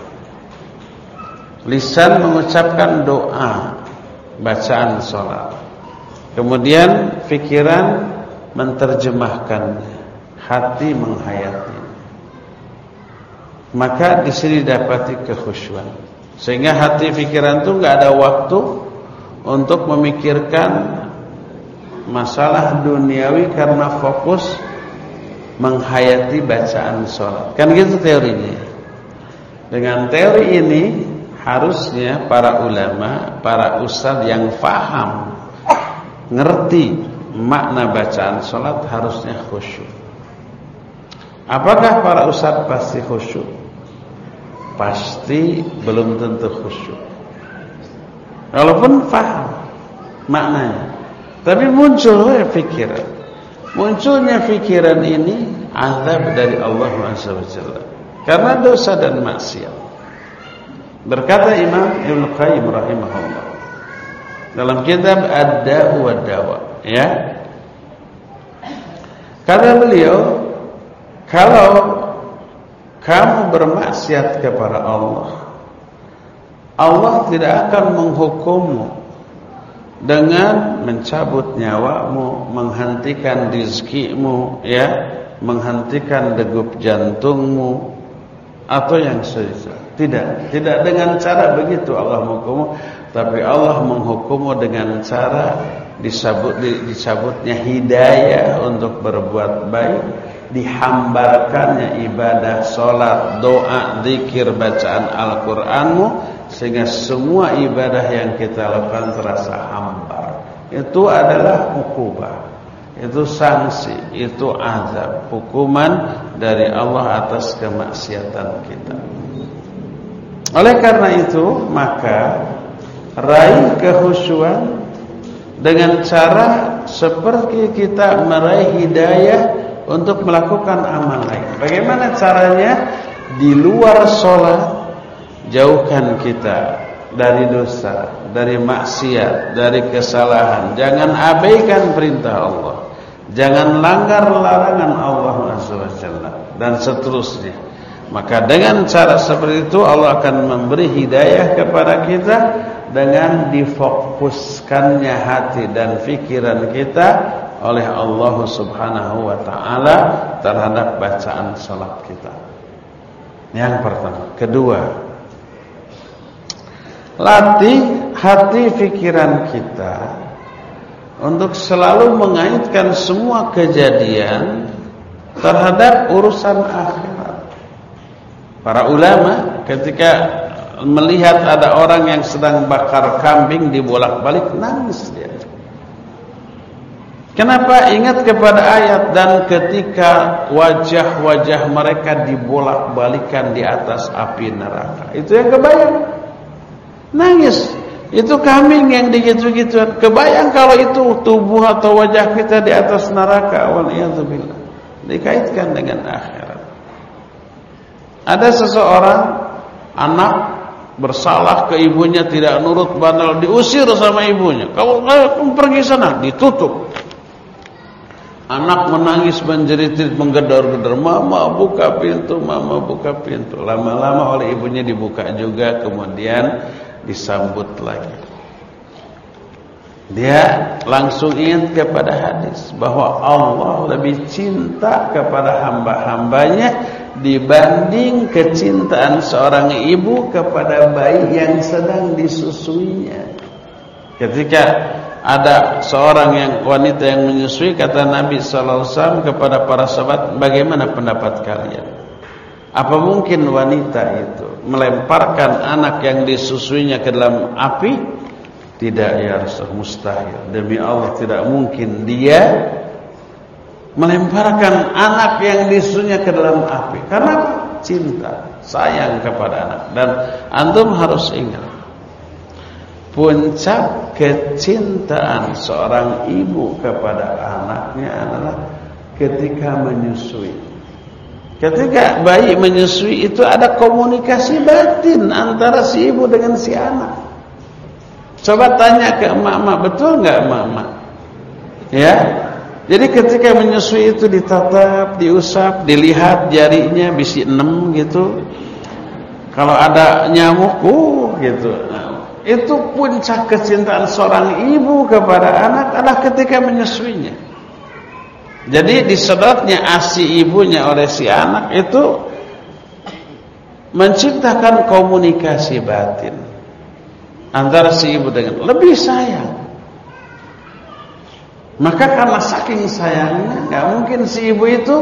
Lisan mengucapkan doa, bacaan sholat. Kemudian pikiran menerjemahkannya, hati menghayati. Maka di sini dapati kekhusyuan. Sehingga hati pikiran itu nggak ada waktu untuk memikirkan masalah duniawi karena fokus menghayati bacaan sholat. Kan gitu teorinya. Dengan teori ini harusnya para ulama, para ustadz yang faham, ngerti makna bacaan sholat harusnya khusyuk. Apakah para ustadz pasti khusyuk? Pasti belum tentu khusyuk. Walaupun faham maknanya. Tapi muncul ya pikiran. Munculnya pikiran ini azab dari Allah SWT. Karena dosa dan maksiat. Berkata Imam Ibn Qayyim rahimahullah dalam kitab Ad-Da'u wa Dawa, ya. Kata beliau, kalau kamu bermaksiat kepada Allah, Allah tidak akan menghukummu dengan mencabut nyawamu, menghentikan rizkimu, ya, menghentikan degup jantungmu atau yang sejenis. Tidak, tidak dengan cara begitu Allah menghukummu, tapi Allah menghukummu dengan cara disabut dicabutnya hidayah untuk berbuat baik, dihambarkannya ibadah, salat, doa, zikir, bacaan Al-Qur'anmu sehingga semua ibadah yang kita lakukan terasa hambar. Itu adalah hukuman. Itu sanksi, itu azab, hukuman dari Allah atas kemaksiatan kita. Oleh karena itu, maka raih kehusuan dengan cara seperti kita meraih hidayah untuk melakukan amal lain. Bagaimana caranya? Di luar sholat jauhkan kita dari dosa, dari maksiat, dari kesalahan. Jangan abaikan perintah Allah. Jangan langgar larangan Allah SWT dan seterusnya. Maka dengan cara seperti itu Allah akan memberi hidayah kepada kita dengan difokuskannya hati dan fikiran kita oleh Allah Subhanahu wa taala terhadap bacaan salat kita. Yang pertama, kedua, Latih hati pikiran kita untuk selalu mengaitkan semua kejadian terhadap urusan akhirat. Para ulama ketika melihat ada orang yang sedang bakar kambing dibolak-balik nangis dia. Kenapa ingat kepada ayat dan ketika wajah-wajah mereka dibolak-balikan di atas api neraka. Itu yang kebayang. Nangis. Itu kambing yang digitu-gituan. Kebayang kalau itu tubuh atau wajah kita di atas neraka. Waliyahzubillah. Dikaitkan dengan akhirat. Ada seseorang anak bersalah ke ibunya tidak nurut bandel diusir sama ibunya. Kamu, kamu pergi sana, ditutup. Anak menangis menjerit menggedor-gedor, "Mama buka pintu, mama buka pintu." Lama-lama oleh ibunya dibuka juga, kemudian disambut lagi. Dia langsung ingat kepada hadis bahwa Allah lebih cinta kepada hamba-hambanya dibanding kecintaan seorang ibu kepada bayi yang sedang disusuinya. Ketika ada seorang yang wanita yang menyusui kata Nabi sallallahu alaihi wasallam kepada para sahabat, "Bagaimana pendapat kalian?" Apa mungkin wanita itu melemparkan anak yang disusuinya ke dalam api? Tidak ya Rasul, mustahil. Demi Allah tidak mungkin dia melemparkan anak yang disusuinya ke dalam api. Karena cinta, sayang kepada anak. Dan antum harus ingat. Puncak kecintaan seorang ibu kepada anaknya adalah ketika menyusui. Ketika bayi menyusui itu ada komunikasi batin antara si ibu dengan si anak. Coba tanya ke emak-emak, betul nggak emak-emak? Ya, Jadi ketika menyusui itu ditatap, diusap, dilihat jarinya bisi enam gitu. Kalau ada nyamuk, uh, gitu. Itu puncak kecintaan seorang ibu kepada anak adalah ketika menyusuinya. Jadi disedotnya asi ibunya oleh si anak itu menciptakan komunikasi batin antara si ibu dengan lebih sayang. Maka karena saking sayangnya, nggak mungkin si ibu itu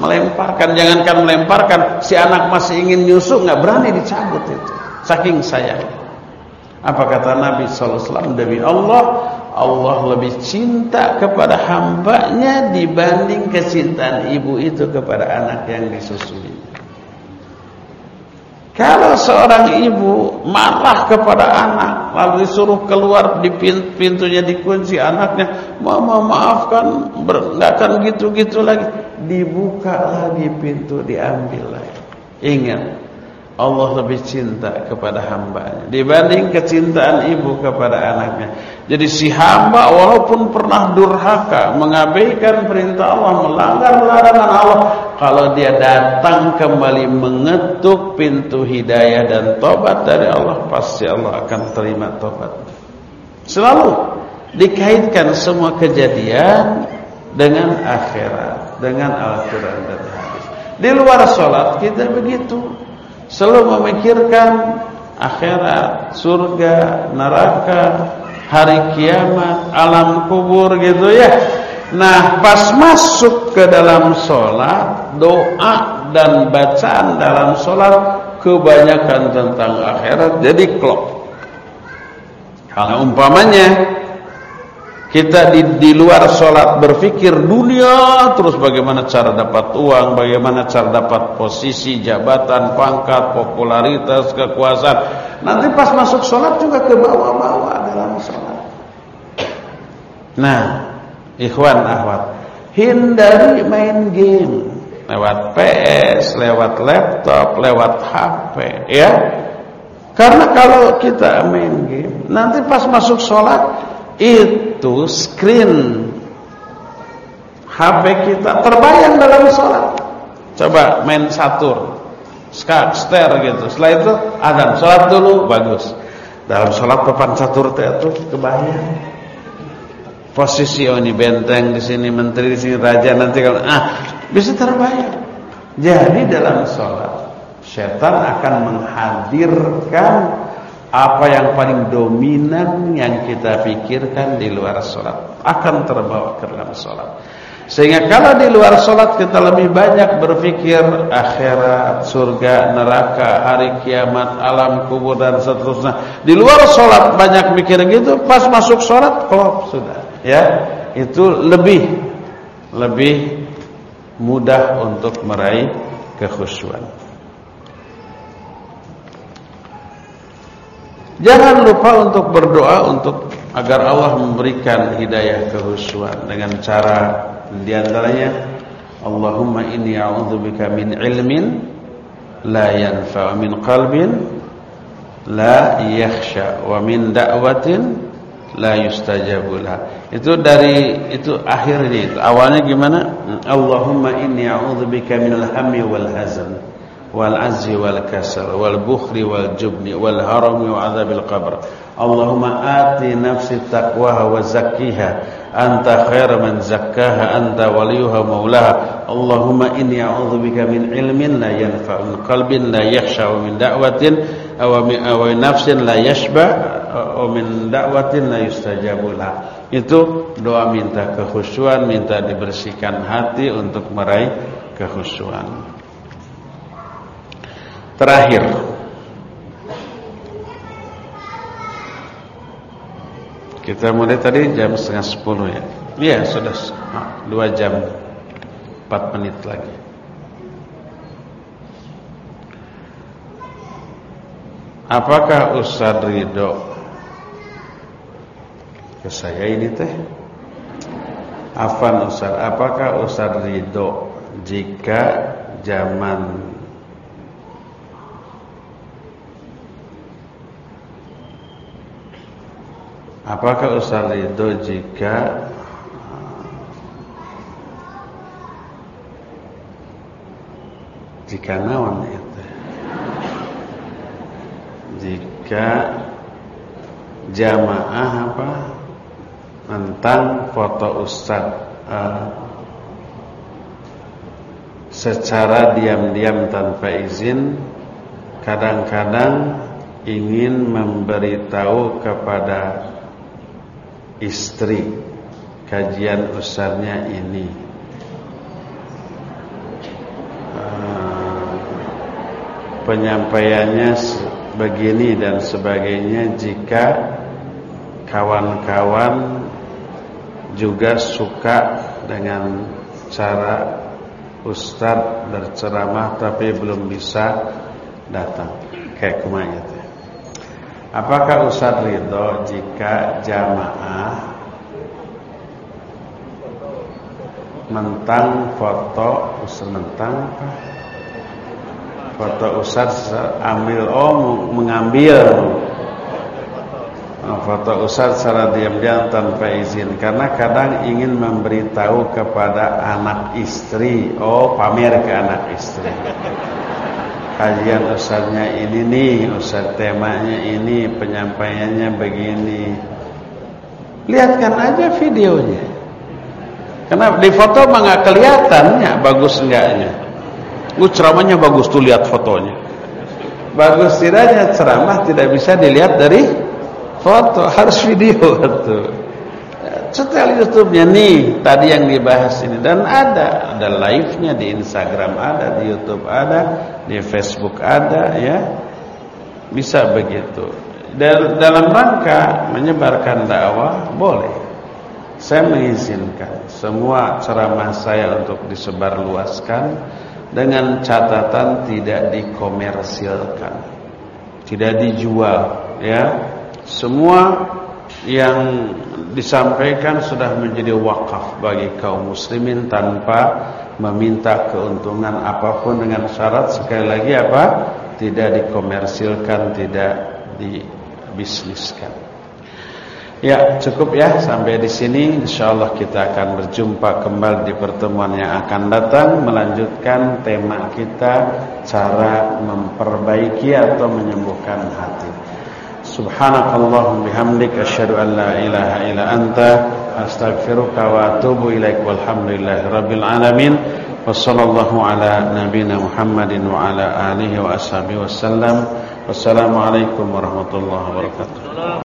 melemparkan. Jangankan melemparkan, si anak masih ingin nyusu, nggak berani dicabut itu. Saking sayang. Apa kata Nabi SAW demi Allah, Allah lebih cinta kepada hambanya dibanding kecintaan ibu itu kepada anak yang disusui. Kalau seorang ibu marah kepada anak lalu disuruh keluar di pintunya dikunci anaknya, "Mama maafkan, enggak akan gitu-gitu lagi." Dibuka lagi pintu, diambil lagi. Ingat, Allah lebih cinta kepada hambanya dibanding kecintaan ibu kepada anaknya. Jadi si hamba walaupun pernah durhaka, mengabaikan perintah Allah, melanggar larangan Allah, kalau dia datang kembali mengetuk pintu hidayah dan tobat dari Allah, pasti Allah akan terima tobat. Selalu dikaitkan semua kejadian dengan akhirat, dengan Al-Quran dan hadis. Di luar sholat kita begitu selalu memikirkan akhirat, surga, neraka, hari kiamat, alam kubur gitu ya. Nah, pas masuk ke dalam sholat, doa dan bacaan dalam sholat kebanyakan tentang akhirat jadi klop. Kalau umpamanya kita di, di luar sholat berpikir dunia terus bagaimana cara dapat uang, bagaimana cara dapat posisi, jabatan, pangkat, popularitas, kekuasaan. Nanti pas masuk sholat juga ke bawah-bawah dalam sholat. Nah, ikhwan ahwat, hindari main game lewat PS, lewat laptop, lewat HP, ya. Karena kalau kita main game, nanti pas masuk sholat itu screen HP kita terbayang dalam sholat. Coba main satur, skakster gitu. Setelah itu adam sholat dulu bagus. Dalam sholat papan catur itu kebayang. Posisi oh ini benteng di sini menteri di sini raja nanti kalau ah bisa terbayang. Jadi dalam sholat setan akan menghadirkan apa yang paling dominan yang kita pikirkan di luar sholat akan terbawa ke dalam sholat. Sehingga kalau di luar sholat kita lebih banyak berpikir akhirat, surga, neraka, hari kiamat, alam kubur dan seterusnya. Di luar sholat banyak mikir gitu, pas masuk sholat klop sudah. Ya, itu lebih lebih mudah untuk meraih kekhusyuan. Jangan lupa untuk berdoa untuk agar Allah memberikan hidayah kehusuan dengan cara di antaranya Allahumma inni a'udzubika min ilmin la yanfa' min qalbin la yakhsha wa min da'watin la yustajabu Itu dari itu akhir ini. Awalnya gimana? Allahumma inni a'udzubika minal hammi wal hazan wal azzi wal kasal wal bukhli wal jubni wal harami wa adzabil qabr. Allahumma ati nafsi taqwaha wa zakkiha. Anta khairu man zakkaha anta waliyuha maulaha Allahumma inni a'udzubika min ilmin la yanfa' min qalbin la yakhsha wa min da'watin aw min aw nafsin la yashba wa min da'watin la yustajabu itu doa minta kekhusyuan minta dibersihkan hati untuk meraih kekhusyuan. Terakhir. Kita mulai tadi jam setengah sepuluh ya? Iya sudah. Dua jam Empat menit lagi. Apakah Ustaz Ridho? Ke saya ini teh. Afan Ustaz Apakah Ustaz Ridho Jika zaman Apakah Ustaz Ridho jika eh, jika naon itu? Jika jamaah apa tentang foto Ustaz uh, secara diam-diam tanpa izin kadang-kadang ingin memberitahu kepada istri. Kajian ustaznya ini. Uh, penyampaiannya begini dan sebagainya jika kawan-kawan juga suka dengan cara Ustadz berceramah tapi belum bisa datang. Kayak kemarin itu. Apakah Ustadz ridho jika jamaah mentang foto Ustadz mentang apa? Foto Ustadz ambil oh mengambil. Foto Ustaz secara diam-diam tanpa izin. Karena kadang ingin memberitahu kepada anak istri. Oh pamer ke anak istri kajian Ustaznya ini nih Ustaz temanya ini penyampaiannya begini. Lihatkan aja videonya. Karena di foto mah nggak kelihatannya bagus enggaknya. Uh, ceramahnya bagus tuh lihat fotonya. Bagus tidaknya ceramah tidak bisa dilihat dari foto *laughs* harus video tuh setel YouTube-nya nih tadi yang dibahas ini. Dan ada ada live-nya di Instagram ada di YouTube ada di Facebook ada ya. Bisa begitu. Dan dalam rangka menyebarkan dakwah boleh. Saya mengizinkan semua ceramah saya untuk disebarluaskan dengan catatan tidak dikomersilkan tidak dijual ya. Semua yang disampaikan sudah menjadi wakaf bagi kaum muslimin tanpa meminta keuntungan apa pun dengan syarat sekali lagi apa? Tidak dikomersilkan, tidak dibisniskan. Ya, cukup ya sampai di sini. Insyaallah kita akan berjumpa kembali di pertemuan yang akan datang melanjutkan tema kita cara memperbaiki atau menyembuhkan hati. Subhanakallahum bihamdik asyhadu an la ilaha illa anta astaghfiruka wa atubu ilaik rabbil alamin. Wassallallahu ala nabiyyina Muhammadin wa ala alihi wa ashabihi wasallam wassalamu alaikum warahmatullahi wabarakatuh